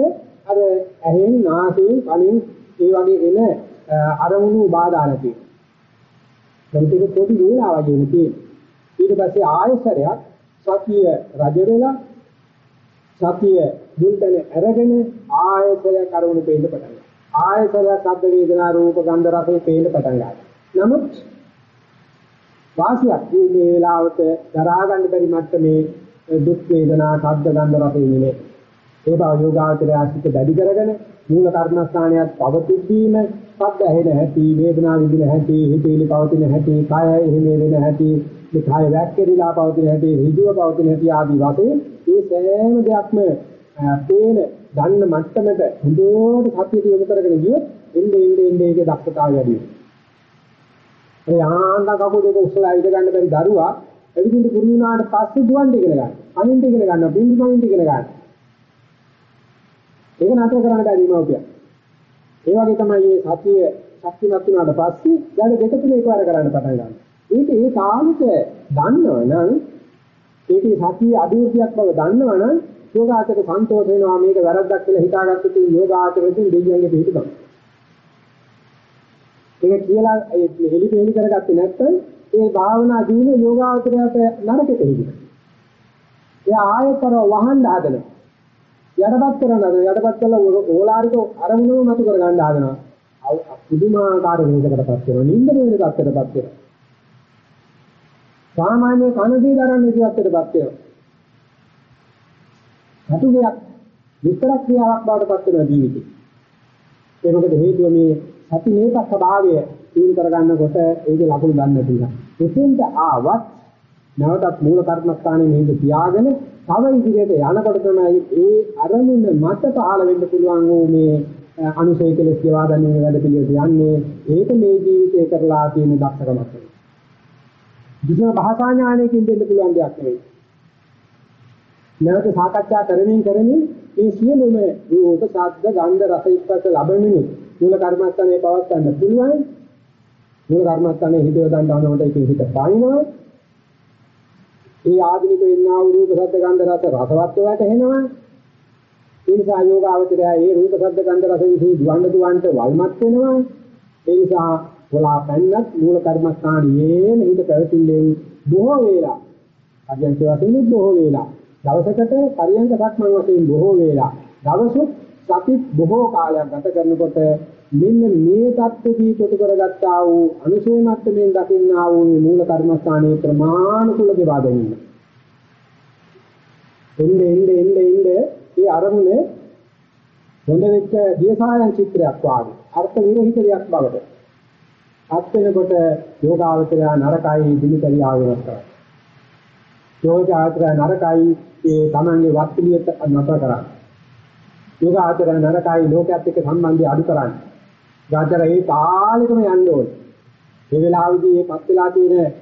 අර ඇහෙන් නාසයෙන් කනින් ඒ වගේ එන අරමුණු බාධා නැති. නමුත් ඒක පොඩි වේලාවක් ගෙන්නේ. ඊට පස්සේ ආයසරයක් සතිය රජ වෙලා සතිය දුන්තන අරගෙන ආයසරයක් අරමුණු පේන්න පටන් ගන්නවා. ආයසරයක් ශබ්ද වේදනා රූප ගන්ධ රස පේන්න පටන් ගන්නවා. නමුත් වාසියක් මේ වෙලාවට දරා ගන්න බැරි මට්ටමේ දුක් වේදනා ශබ්ද ගන්ධ රස ඉන්නේ. ඒ බව යෝගාවචරය ආශිත දැඩි කරගෙන මූල කර්මස්ථානයක් පවතිද්දීම ශබ්ද ඇහෙන හැටි වේදනා විඳින හැටි හිතේලි පවතින හැටි කය එහෙම වෙන හැටි මේ කය වැක්කිරීලා පවතින හැටි ඍජුව පවතින හැටි ආදී වශයෙන් මේ සෑම දෙයක්ම පේන ගන්න මට්ටමට හොඳට සතිය යොමු කරගෙන ගියොත් එන්නේ එන්නේ එන්නේ ඒකේ දක්ෂතාවය වැඩි වෙනවා. ඒ ආන්දා කකුල් දෙක උස්සලා ඉඳ ගන්න බැරි දරුවා එවිදින් පුරුදු වුණාට පස්සේ දුවන්න ඉගෙන ගන්න. අනින්ට ඉගෙන ගන්න, බින්දු මනින්ට ඉගෙන ගන්න. ඒක නතර කරන්න බැරි මව්පියා. ඒ වගේ තමයි මේ සතිය ශක්තිමත් වුණාට පස්සේ දැන් දෙක තුන එකවර කරන්න පටන් ගන්නවා. ඒක ඒ කාලෙක දන්නවනම් ඒකේ සතිය අභිවෘද්ධියක් බව දන්නවනම් යෝගාචර සන්තෝෂ වෙනවා මේක වැරද්දක් කියලා හිතාගත්තොත් යෝගාචරයෙන් දෙවියන්ගේ පිට තමයි. ඒක කියලා හෙලි පෙලි කරගත්තේ නැත්නම් ඒ භාවනා දින යෝගාචරයට නරකෙට හිටිනවා. එයා ආයතර වහන්න හදනවා. යටපත් කරනද යටපත් කළා ඕලාරික අරමුණම මතු කර ගන්න හදනවා. පුදුමාකාර වේදකටපත් වෙනවා. නිින්ද වේද තත්ත්වයටපත් වෙනවා. සාමාන්‍ය කනදී දරන්නේ ඉතිවත්ටපත් වෙනවා. හතුගයක් විස්තර ක්‍රියාවක් බවට පත් වෙන ජීවිතේ. ඒ මොකද හේතුව මේ සති මේක ස්වභාවය තීරු කරගන්නකොට ඒකේ ලකුණු ගන්න තියෙනවා. එතෙන්ට ආවත් නැවතත් මූල කර්මස්ථානයේ මෙහෙද තියාගෙන තව ඉදිරියට යනකොට තමයි ඒ අරමුණ මත පහළ වෙන්න පුළුවන් වූ මේ අනුසය කෙලස් කියවා ගන්න වැඩ පිළිවෙල යන්නේ ඒක මේ ජීවිතේ කරලා තියෙන දක්ෂකමක්. විෂම භාෂා ඥානයකින් දෙන්න පුළුවන් දෙයක් නෙවෙයි. නැවත සාකච්ඡා කරමින් කරමින් මේ සියලුම රූප, ශබ්ද, ගන්ධ, රස, ස්පර්ශ ලැබෙමින් මූල කර්මස්ථානයේ පවත් ගන්න පුළුවන්. මූල කර්මස්ථානයේ හිත යොදන්න ඕනකොට ඒකේ හිත පානිනවා. ඒ ආධුනික වෙන්නා වූ රූප, ශබ්ද, ගන්ධ, රස රසවත් වැටෙනවා. ඒ නිසා යෝග අවතරය ඒ රූප, ශබ්ද, ගන්ධ, රස විශ්ේ දුවන්න දුවන්ට වල්මත් වෙනවා. ඒ නිසා වලා පැන්නත් මූල කර්මස්ථානයේම හිත පැවතිල්ලෙන් බොහෝ වේලා අධ්‍යයන වශයෙන් බොහෝ වේලා දවසකට පරියන්ක සක්මන් වශයෙන් බොහෝ වේලා දවසොත් සති බොහෝ කාලයක් ගත කරනකොට මෙන්න මේ தත්ත්වදී කොට කරගත්තා වූ අනුශේමත්වයෙන් දකින්නා වූ මූල කර්මස්ථානයේ ප්‍රමාණිකුල දෙවා ගැනීම. එන්නේ එන්නේ එන්නේ එන්නේ මේ අරමුණේ හොඳ වෙච්ච දියසායන් චිත්‍රයක් වාගේ අර්ථ විරහිත දෙයක් බවට අත් වෙනකොට යෝගාවචරය නරකයි දිලිකරියා වෙනස් කරා. යෝගාවචරය නරකයි ඒ තමන්ගේ වත්පිළිවෙත නතර කරා. යෝගාවචරය නරකයි ලෝකයක් එක්ක සම්බන්ධය අඩු කරන්නේ. ගාචර ඒ කාලෙකම යන්න ඕනේ. මේ වෙලාවේදී මේ පත් වෙලා තියෙන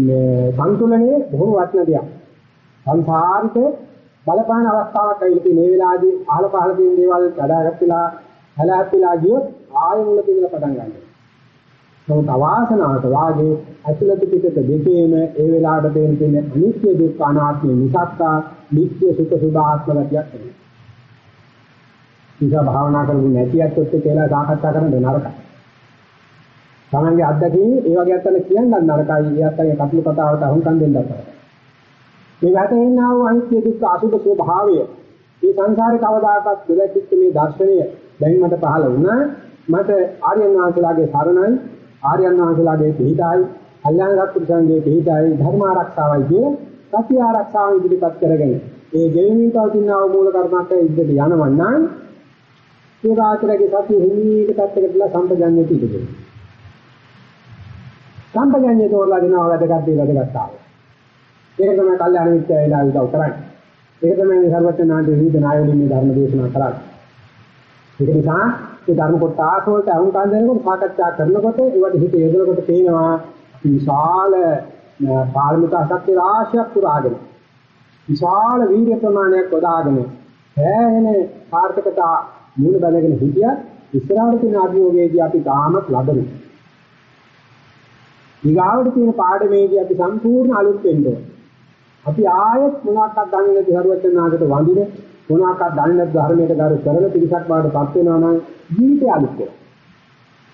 මේ සංතුලනයේ බොහොම වටින දෙයක්. සංසාරික බලපාන අවස්ථාවක් ඇවිල්ලා මේ වෙලාවේදී අහල පහල තියෙන දේවල් කඩාගත්තලා හැලහැප්පිලා ගියොත් ආයෙ මුල පිළිල පටන් ගන්නවා. නමුත් අවාසනාවට වාගේ ඇතුළත පිටත දෙකේම ඒ වෙලාවට දෙන තියෙන අනිත්‍ය දුක්ඛ අනාත්ම නිසක්කා නිත්‍ය සුඛ සුභාත්ම ගතියක් තියෙනවා. නිසා භාවනා කරන්නේ නැති අත්ොත් කියලා සාකච්ඡා කරන්න නරකයි. තමන්ගේ අත්දැකීම් ඒ වගේ අත්තල කියන්න නරකයි. ඒ අත්තගේ කටළු කතාවට අහුම්කම් දෙන්නත් නරකයි. මේ වැටෙනා වූ අනිත්‍ය දුක්ඛ අසුභ ස්වභාවය මේ සංසාරේ කවදාකවත් දෙලැක්කිට මේ දර්ශනය දැන් මට පහළ වුණා. මට ආර්යයන් වහන්සේලාගේ සරණයි ආර්යයන් වහන්සේලාගේ පිහිටයි කල්යාණ සත්පුරුෂයන්ගේ පිහිටයි ධර්ම ආරක්ෂාවයි කියන සත්‍ය ආරක්ෂාව ඉදිරිපත් කරගෙන ඒ ගෙවමින් පවතින මූල කර්මකට ඉදිරියට යනවන්නම් යෝගාචරයේ සත්‍ය හිමීක පැත්තකටලා සම්පජන්‍ය තිබෙනවා. සම්පජන්‍ය තෝරලා දෙනවා වැඩකට දේ වැඩකට ආවා. ඒක තමයි කල්යාණ මිත්‍ය වෙලා උදව් කරන්නේ. ඒක තමයි මේ සර්වඥාන්ත විවිධ නායවලින් මේ ධර්ම දේශනා කරන්නේ. ඒක නිසා ඒ ධර්ම කොටස වලට අහුම්කම් දෙනකොට සාකච්ඡා කරනකොට ඒවට හිත යොදනකොට පේනවා විශාල පාරමිතා ශක්ති රාශියක් පුරාගෙන විශාල වීර්ය ප්‍රමාණයක් වදාගෙන හැහෙන සාර්ථකතා මූල බැලගෙන හිටියත් ඉස්සරහට තියෙන අභියෝගයේදී අපි තාමත් ලබමු. ඊගාවට තියෙන පාඩමේදී අපි සම්පූර්ණ අලුත් වෙන්න ඕනේ. අපි ආයෙත් මොනවාක්වත් දන්නේ නැති හරුවචනාකට වඳින මොනවාක්වත් දන්නේ නැති ධර්මයට ගරු කරන පිරිසක් බවට පත් වෙනවා නම් ජීවිතය අලුත් වෙනවා.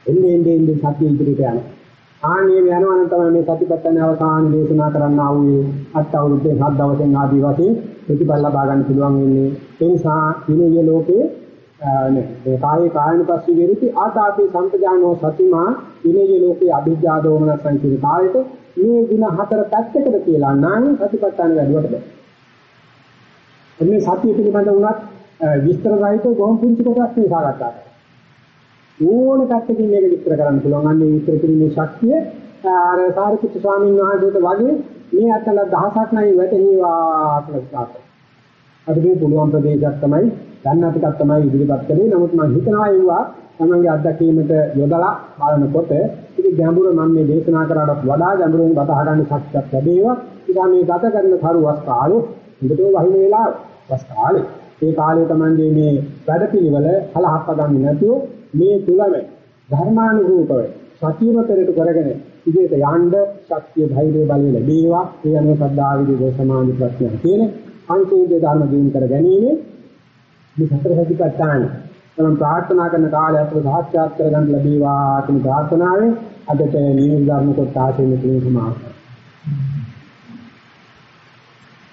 එන්නේ එන්නේ එන්නේ සත්‍ය ඉදිරියට යනවා. ආනියම යනවනම් තමයි මේ සතිපට්ඨාන අවසාන දේශනා කරන්න ආවේ අත් අවුරුද්දේ හත් දවසෙන් ආදී වශයෙන් ප්‍රතිඵල ලබා ගන්න පුළුවන් වෙන්නේ ඒ නිසා විනය ලෝකේ නේ ඒ කායේ කායනුපස්සී විරිති ආතාපි සම්පජානෝ සතිමා විනය ලෝකේ අභිජ්ජා දෝමනසං කියන කායයට මේ ಗುಣ හතර පැත්තකට කියලා නම් සතිපට්ඨාන වැඩුවට බෑ. එන්නේ සතිය පිළිබඳ උනත් විස්තර සහිතව බොහොම පුංචි කොටස් මේ සාකච්ඡා කරා. ඕන පැත්තකින් මේක විස්තර කරන්න පුළුවන්. අන්නේ විස්තර කිරීමේ ශක්තිය අර සාරිපුත්තු ස්වාමීන් වහන්සේට වගේ මේ අතල දහසක් නැයි වැටේවා කියලා හිතාගන්න. අපිට පුළුවන් ප්‍රදේශයක් තමයි ගන්න ටිකක් තමයි ඉදිරිපත් කළේ. නමුත් මම හිතනවා ඒවා තමන්ගේ අත්දැකීමට යොදලා බලනකොට ඉතින් ගැඹුර මම මේ දේශනා කරාට වඩා ගැඹුරින් බතහ ගන්න ශක්තියක් ලැබේවා. ඉතින් මේ ගත කරන කරුවස් කාලේ හොඳට වහින වෙලාව වස් කාලේ. ඒ කාලේ තමයි මේ වැඩපිළිවෙල කලහප්ප ගන්න නැතුව මේ තුලම ධර්මානුරූපව සතියමතරට කරගෙන ඉදිරියට යන්න ශක්තිය ධෛර්ය බලය ලැබේවා. ඒ අනුව සද්ධා විදි සමාධි ප්‍රඥා කියන අංකෝද ධර්ම දිනු කර ගැනීම මේ සතර සතිපට්ඨාන. තමයි ප්‍රාර්ථනා කරන කාලය අපට සාක්ෂාත් කරගන්න ලැබේවා කියන ප්‍රාර්ථනාවෙන් අදට නියම ධර්ම කොට ආශිර්වාද කිරීම සමාප්ත.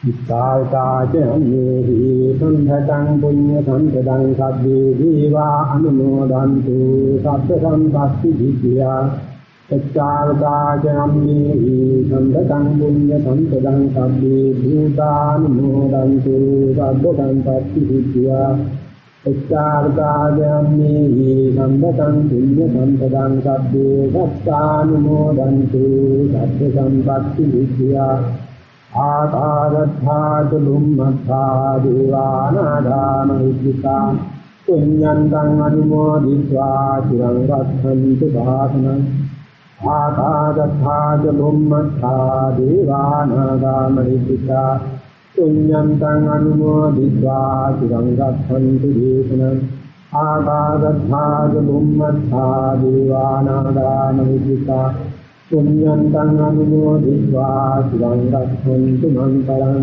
ඉත්තාවතාචනේහි සම්භතං පුඤ්ඤ සම්පදං සබ්බේ දීවා අනුමෝදන්තු. සබ්බ සම්පත්ති විද්‍යා. ඉත්තාවතාචනේහි සම්භතං පුඤ්ඤ සම්පදං සබ්බේ භූතානුමෝදන්තු සබ්බ සම්පත්ති විද්‍යා එච්ඡාර්ථාගම්මේ සම්බතං පුඤ්ඤ සම්පදං සබ්බේ සත්තානුමෝදන්තු සබ්බ සම්පත්ති විද්‍යා ආකාරත්ථාච බුම්මත්ථා දේවානාගාම විද්‍යා පුඤ්ඤන්තං අනුමෝදිत्वा චිරං රක්ඛන්තු ශාසනං ආකාදත්තාද බුම්මත්තා දේවානාගාමනිසිතා පුඤ්ඤන්තං අනුමෝදිत्वा චිරං රක්ඛන්තු දේශනං ආකාදත්තාද බුම්මත්තා දේවානාගාමනිසිතා පුඤ්ඤන්තං අනුමෝදිत्वा චිරං රක්ඛන්තු මන්තරං